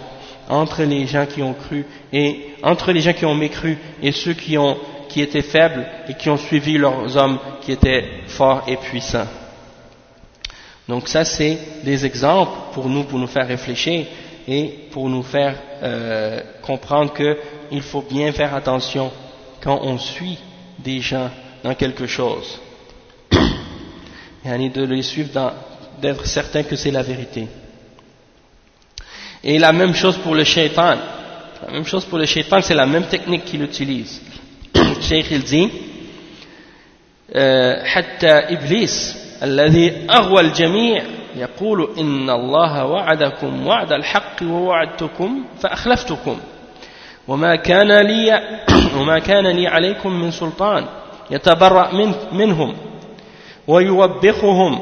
entre les gens qui ont cru et entre les gens qui ont mécru et ceux qui ont qui étaient faibles et qui ont suivi leurs hommes qui étaient forts et puissants. Donc ça c'est des exemples pour nous, pour nous faire réfléchir et pour nous faire euh, comprendre qu'il faut bien faire attention quand on suit des gens dans quelque chose. Et de les suivre, d'être certain que c'est la vérité. Et la même chose pour le shaitan. La même chose pour le shaitan, c'est la même technique qu'il utilise. Cheikh il dit, حتى إبليس الذي أغوى الجميع يقول إن الله وعدكم وعد الحق ووعدتكم فأخلفتكم وما كان لي وما كان لي عليكم من سلطان يتبرأ من منهم ويوبخهم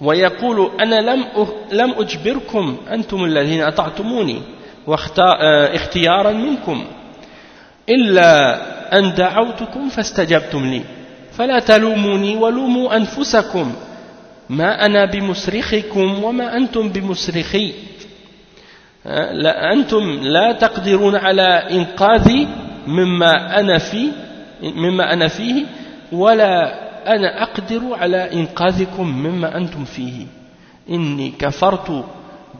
ويقول أنا لم لم أجبركم أنتم الذين أطعتموني واختيارا منكم إلا أن دعوتكم فاستجبتم لي فلا تلوموني ولوموا أنفسكم ما أنا بمصرخكم وما أنتم بمصرخي لا أنتم لا تقدرون على إنقاذي مما أنا فيه مما أنا فيه ولا أنا أقدر على إنقاذكم مما أنتم فيه. إني كفرت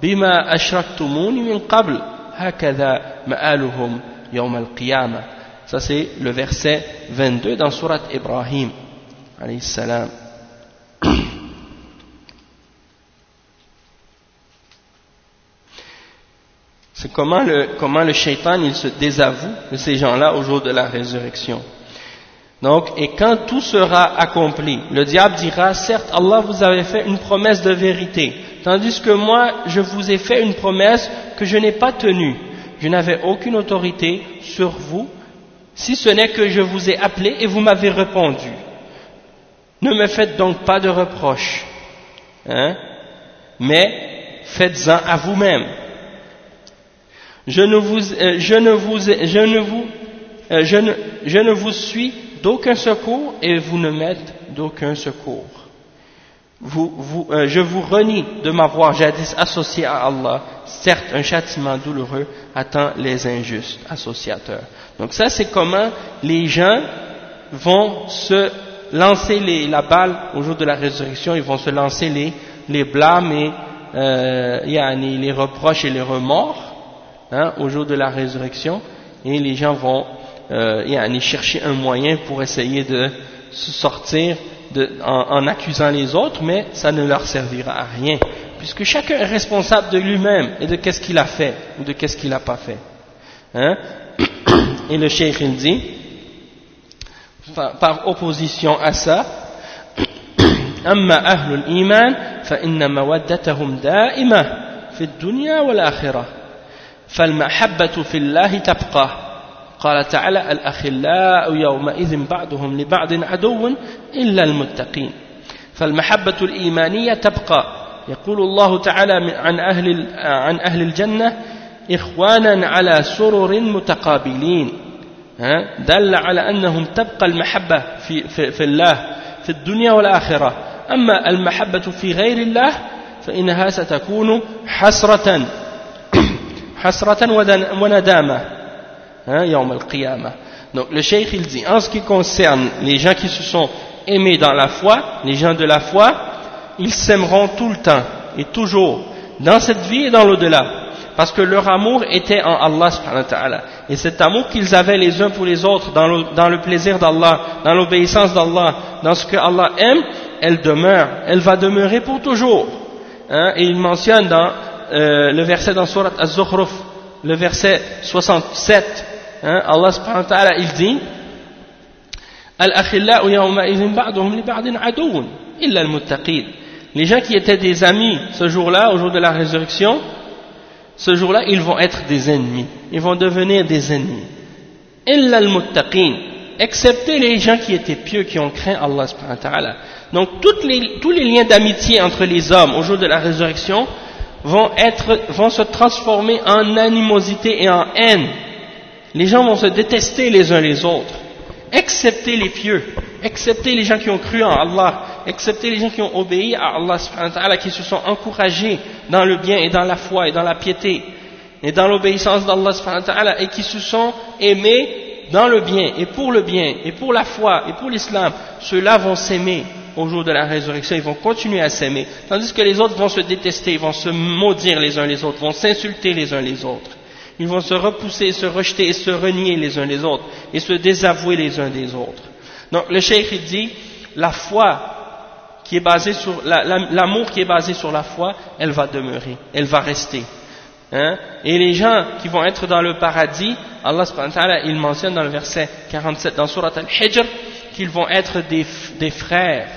بما أشركتموني من قبل. هكذا مآلهم يوم القيامة. Ça c'est le verset 22 dans Surat Ibrahim alayhi salam. Comment le, comment shaitan il se désavoue de ces gens-là au jour de la résurrection. Donc, et quand tout sera accompli, le diable dira, certes, Allah vous avait fait une promesse de vérité, tandis que moi, je vous ai fait une promesse que je n'ai pas tenue. Je n'avais aucune autorité sur vous, si ce n'est que je vous ai appelé et vous m'avez répondu. Ne me faites donc pas de reproches, hein, mais faites-en à vous-même. Je ne vous, ne vous, suis d'aucun secours et vous ne m'êtes d'aucun secours. Vous, vous, euh, je vous renie de m'avoir jadis associé à Allah. Certes, un châtiment douloureux attend les injustes associateurs. Donc ça, c'est comment les gens vont se lancer la balle au jour de la résurrection, ils vont se lancer les, les blâmes et euh, les reproches et les remords hein, au jour de la résurrection, et les gens vont euh, chercher un moyen pour essayer de se sortir de, en, en, accusant les autres, mais ça ne leur servira à rien, puisque chacun est responsable de lui-même et de qu'est-ce qu'il a fait ou de qu'est-ce qu'il n'a pas fait. Hein et le cheikh il dit, par, par opposition à ça, أما أهل الإيمان فإن مودتهم دائمة في الدنيا والآخرة فالمحبة في الله تبقى. قال تعالى الأخلاء يومئذ بعضهم لبعض عدو إلا المتقين. فالمحبة الإيمانية تبقى. يقول الله تعالى عن أهل, عن أهل الجنة إخوانا على سرر متقابلين. دل على أنهم تبقى المحبة في, في, في الله في الدنيا والآخرة. أما المحبة في غير الله فإنها ستكون حسرة. Hein, donc le cheikh il dit en ce qui concerne les gens qui se sont aimés dans la foi les gens de la foi ils s'aimeront tout le temps et toujours dans cette vie et dans l'au-delà parce que leur amour était en Allah subhanahu wa. Et cet amour qu'ils avaient les uns pour les autres dans le, dans le plaisir d'Allah, dans l'obéissance d'Allah, dans ce que Allah aime, elle demeure, elle va demeurer pour toujours. Hein? Et il mentionne dans euh, le verset dans Surat Az-Zukhruf, le verset 67, hein, Allah subhanahu wa ta'ala, il dit Al-akhillau yawma'idhin ba'duhum li ba'din adoun, illa al-muttaqin. Les gens qui étaient des amis ce jour-là, au jour de la résurrection, ce jour-là, ils vont être des ennemis. Ils vont devenir des ennemis. Illa al-muttaqin. Excepté les gens qui étaient pieux, qui ont craint Allah subhanahu wa. Donc, toutes les, tous les liens d'amitié entre les hommes au jour de la résurrection vont, être, vont se transformer en animosité et en haine. Les gens vont se détester les uns les autres. excepté les pieux, excepté les gens qui ont cru en Allah, excepté les gens qui ont obéi à Allah subhanahu wa qui se sont encouragés dans le bien et dans la foi et dans la piété et dans l'obéissance d'Allah subhanahu wa et qui se sont aimés dans le bien et pour le bien et pour la foi et pour l'islam, ceux-là vont s'aimer au jour de la résurrection, ils vont continuer à s'aimer, tandis que les autres vont se détester, ils vont se maudire les uns les autres, vont s'insulter les uns les autres. Ils vont se repousser, se rejeter et se renier les uns les autres et se désavouer les uns des autres. Donc le cheikh dit, la foi qui est basée sur, l'amour qui est basé sur la foi, elle va demeurer, elle va rester. Hein? Et les gens qui vont être dans le paradis, Allah il mentionne dans le verset 47 dans Surat Al-Hijr qu'ils vont être des, frères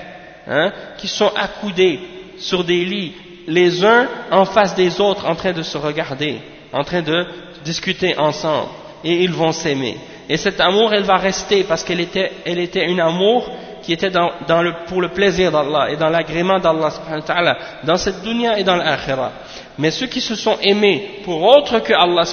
hein, qui sont accoudés sur des lits, les uns en face des autres en train de se regarder, en train de discuter ensemble et ils vont s'aimer. Et cet amour, elle va rester parce qu'elle était, elle était un amour qui était dans, le, pour le plaisir d'Allah et dans l'agrément d'Allah dans cette dunya et dans l'akhirah. Mais ceux qui se sont aimés pour autre que Allah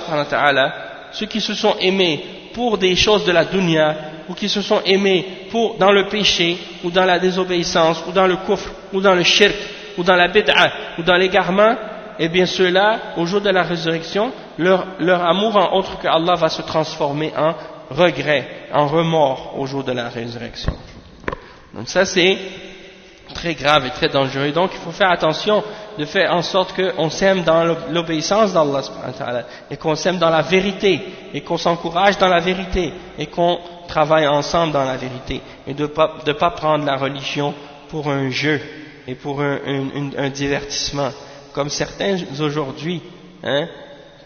ceux qui se sont aimés pour des choses de la dunya ou qui se sont aimés pour dans le péché ou dans la désobéissance ou dans le kufr ou dans le shirk ou dans la bid'a ou dans l'égarement, eh bien ceux-là, au jour de la résurrection, leur, leur amour en autre que Allah va se transformer en regret, en remords au jour de la résurrection. Donc ça c'est très grave et très dangereux. Donc il faut faire attention de faire en sorte qu'on s'aime dans l'obéissance d'Allah et qu'on s'aime dans la vérité et qu'on s'encourage dans la vérité et qu'on travaille ensemble dans la vérité et de ne pas, de pas prendre la religion pour un jeu et pour un, un, divertissement. Comme certains aujourd'hui hein,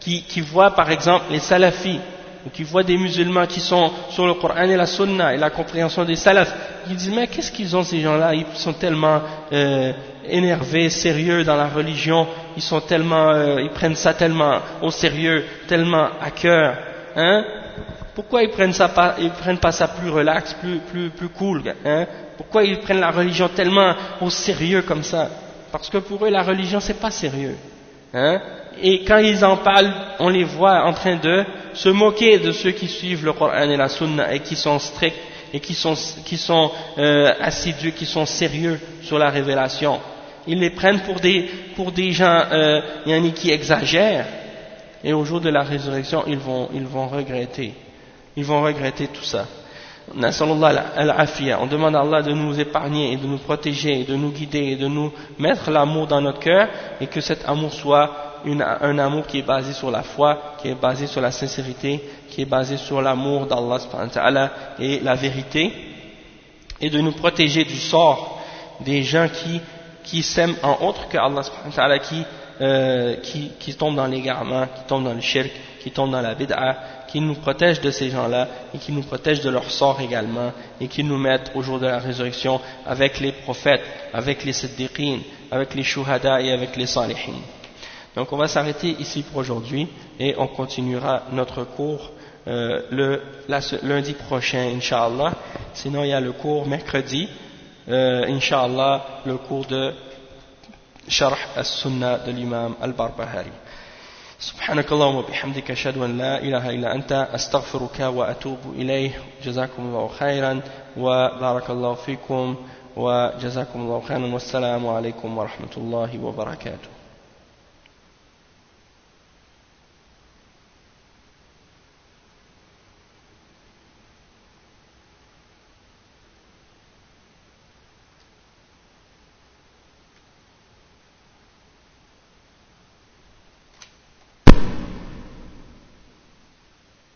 qui, qui voient par exemple les salafis ou qui voient des musulmans qui sont sur le Coran et la Sunna et la compréhension des salafs, ils disent mais qu'est-ce qu'ils ont ces gens-là? Ils sont tellement euh, énervés, sérieux dans la religion, ils sont tellement, euh, ils prennent ça tellement au sérieux, tellement à cœur. Hein? Pourquoi ils prennent ça pas, prennent pas ça plus relax, plus plus plus cool hein? Pourquoi ils prennent la religion tellement au sérieux comme ça? Parce que pour eux la religion c'est pas sérieux. Hein? Et quand ils en parlent, on les voit en train de se moquer de ceux qui suivent le Coran et la Sunna et qui sont stricts et qui sont, qui sont euh, assidus, qui sont sérieux sur la révélation. Ils les prennent pour des, pour des gens euh, qui exagèrent et au jour de la résurrection, ils vont, ils vont regretter. Ils vont regretter tout ça. On demande à Allah de nous épargner et de nous protéger, et de nous guider et de nous mettre l'amour dans notre cœur et que cet amour soit un amour qui est basé sur la foi, qui est basé sur la sincérité, qui est basé sur l'amour d'Allah et la vérité, et de nous protéger du sort des gens qui, s'aiment en autre que Allah qui, euh, qui, qui tombent dans l'égarement, qui tombent dans le shirk, qui tombent dans la bid'a, qui nous protègent de ces gens-là et qui nous protègent de leur sort également et qui nous mettent au jour de la résurrection avec les prophètes, avec les siddiqines, avec les shuhada et avec les salihin. Donc on va s'arrêter ici pour aujourd'hui et on continuera notre cours euh, le lundi prochain, Inch'Allah. Sinon il y a le cours mercredi, euh, Inch'Allah, le cours de Sharh as-Sunnah de l'imam al-Barbahari. سبحانك اللهم وبحمدك أشهد أن لا إله إلا أنت أستغفرك وأتوب إليه. جزاكم الله خيرا وبارك الله فيكم وجزاكم الله خيرا والسلام عليكم ورحمة الله وبركاته.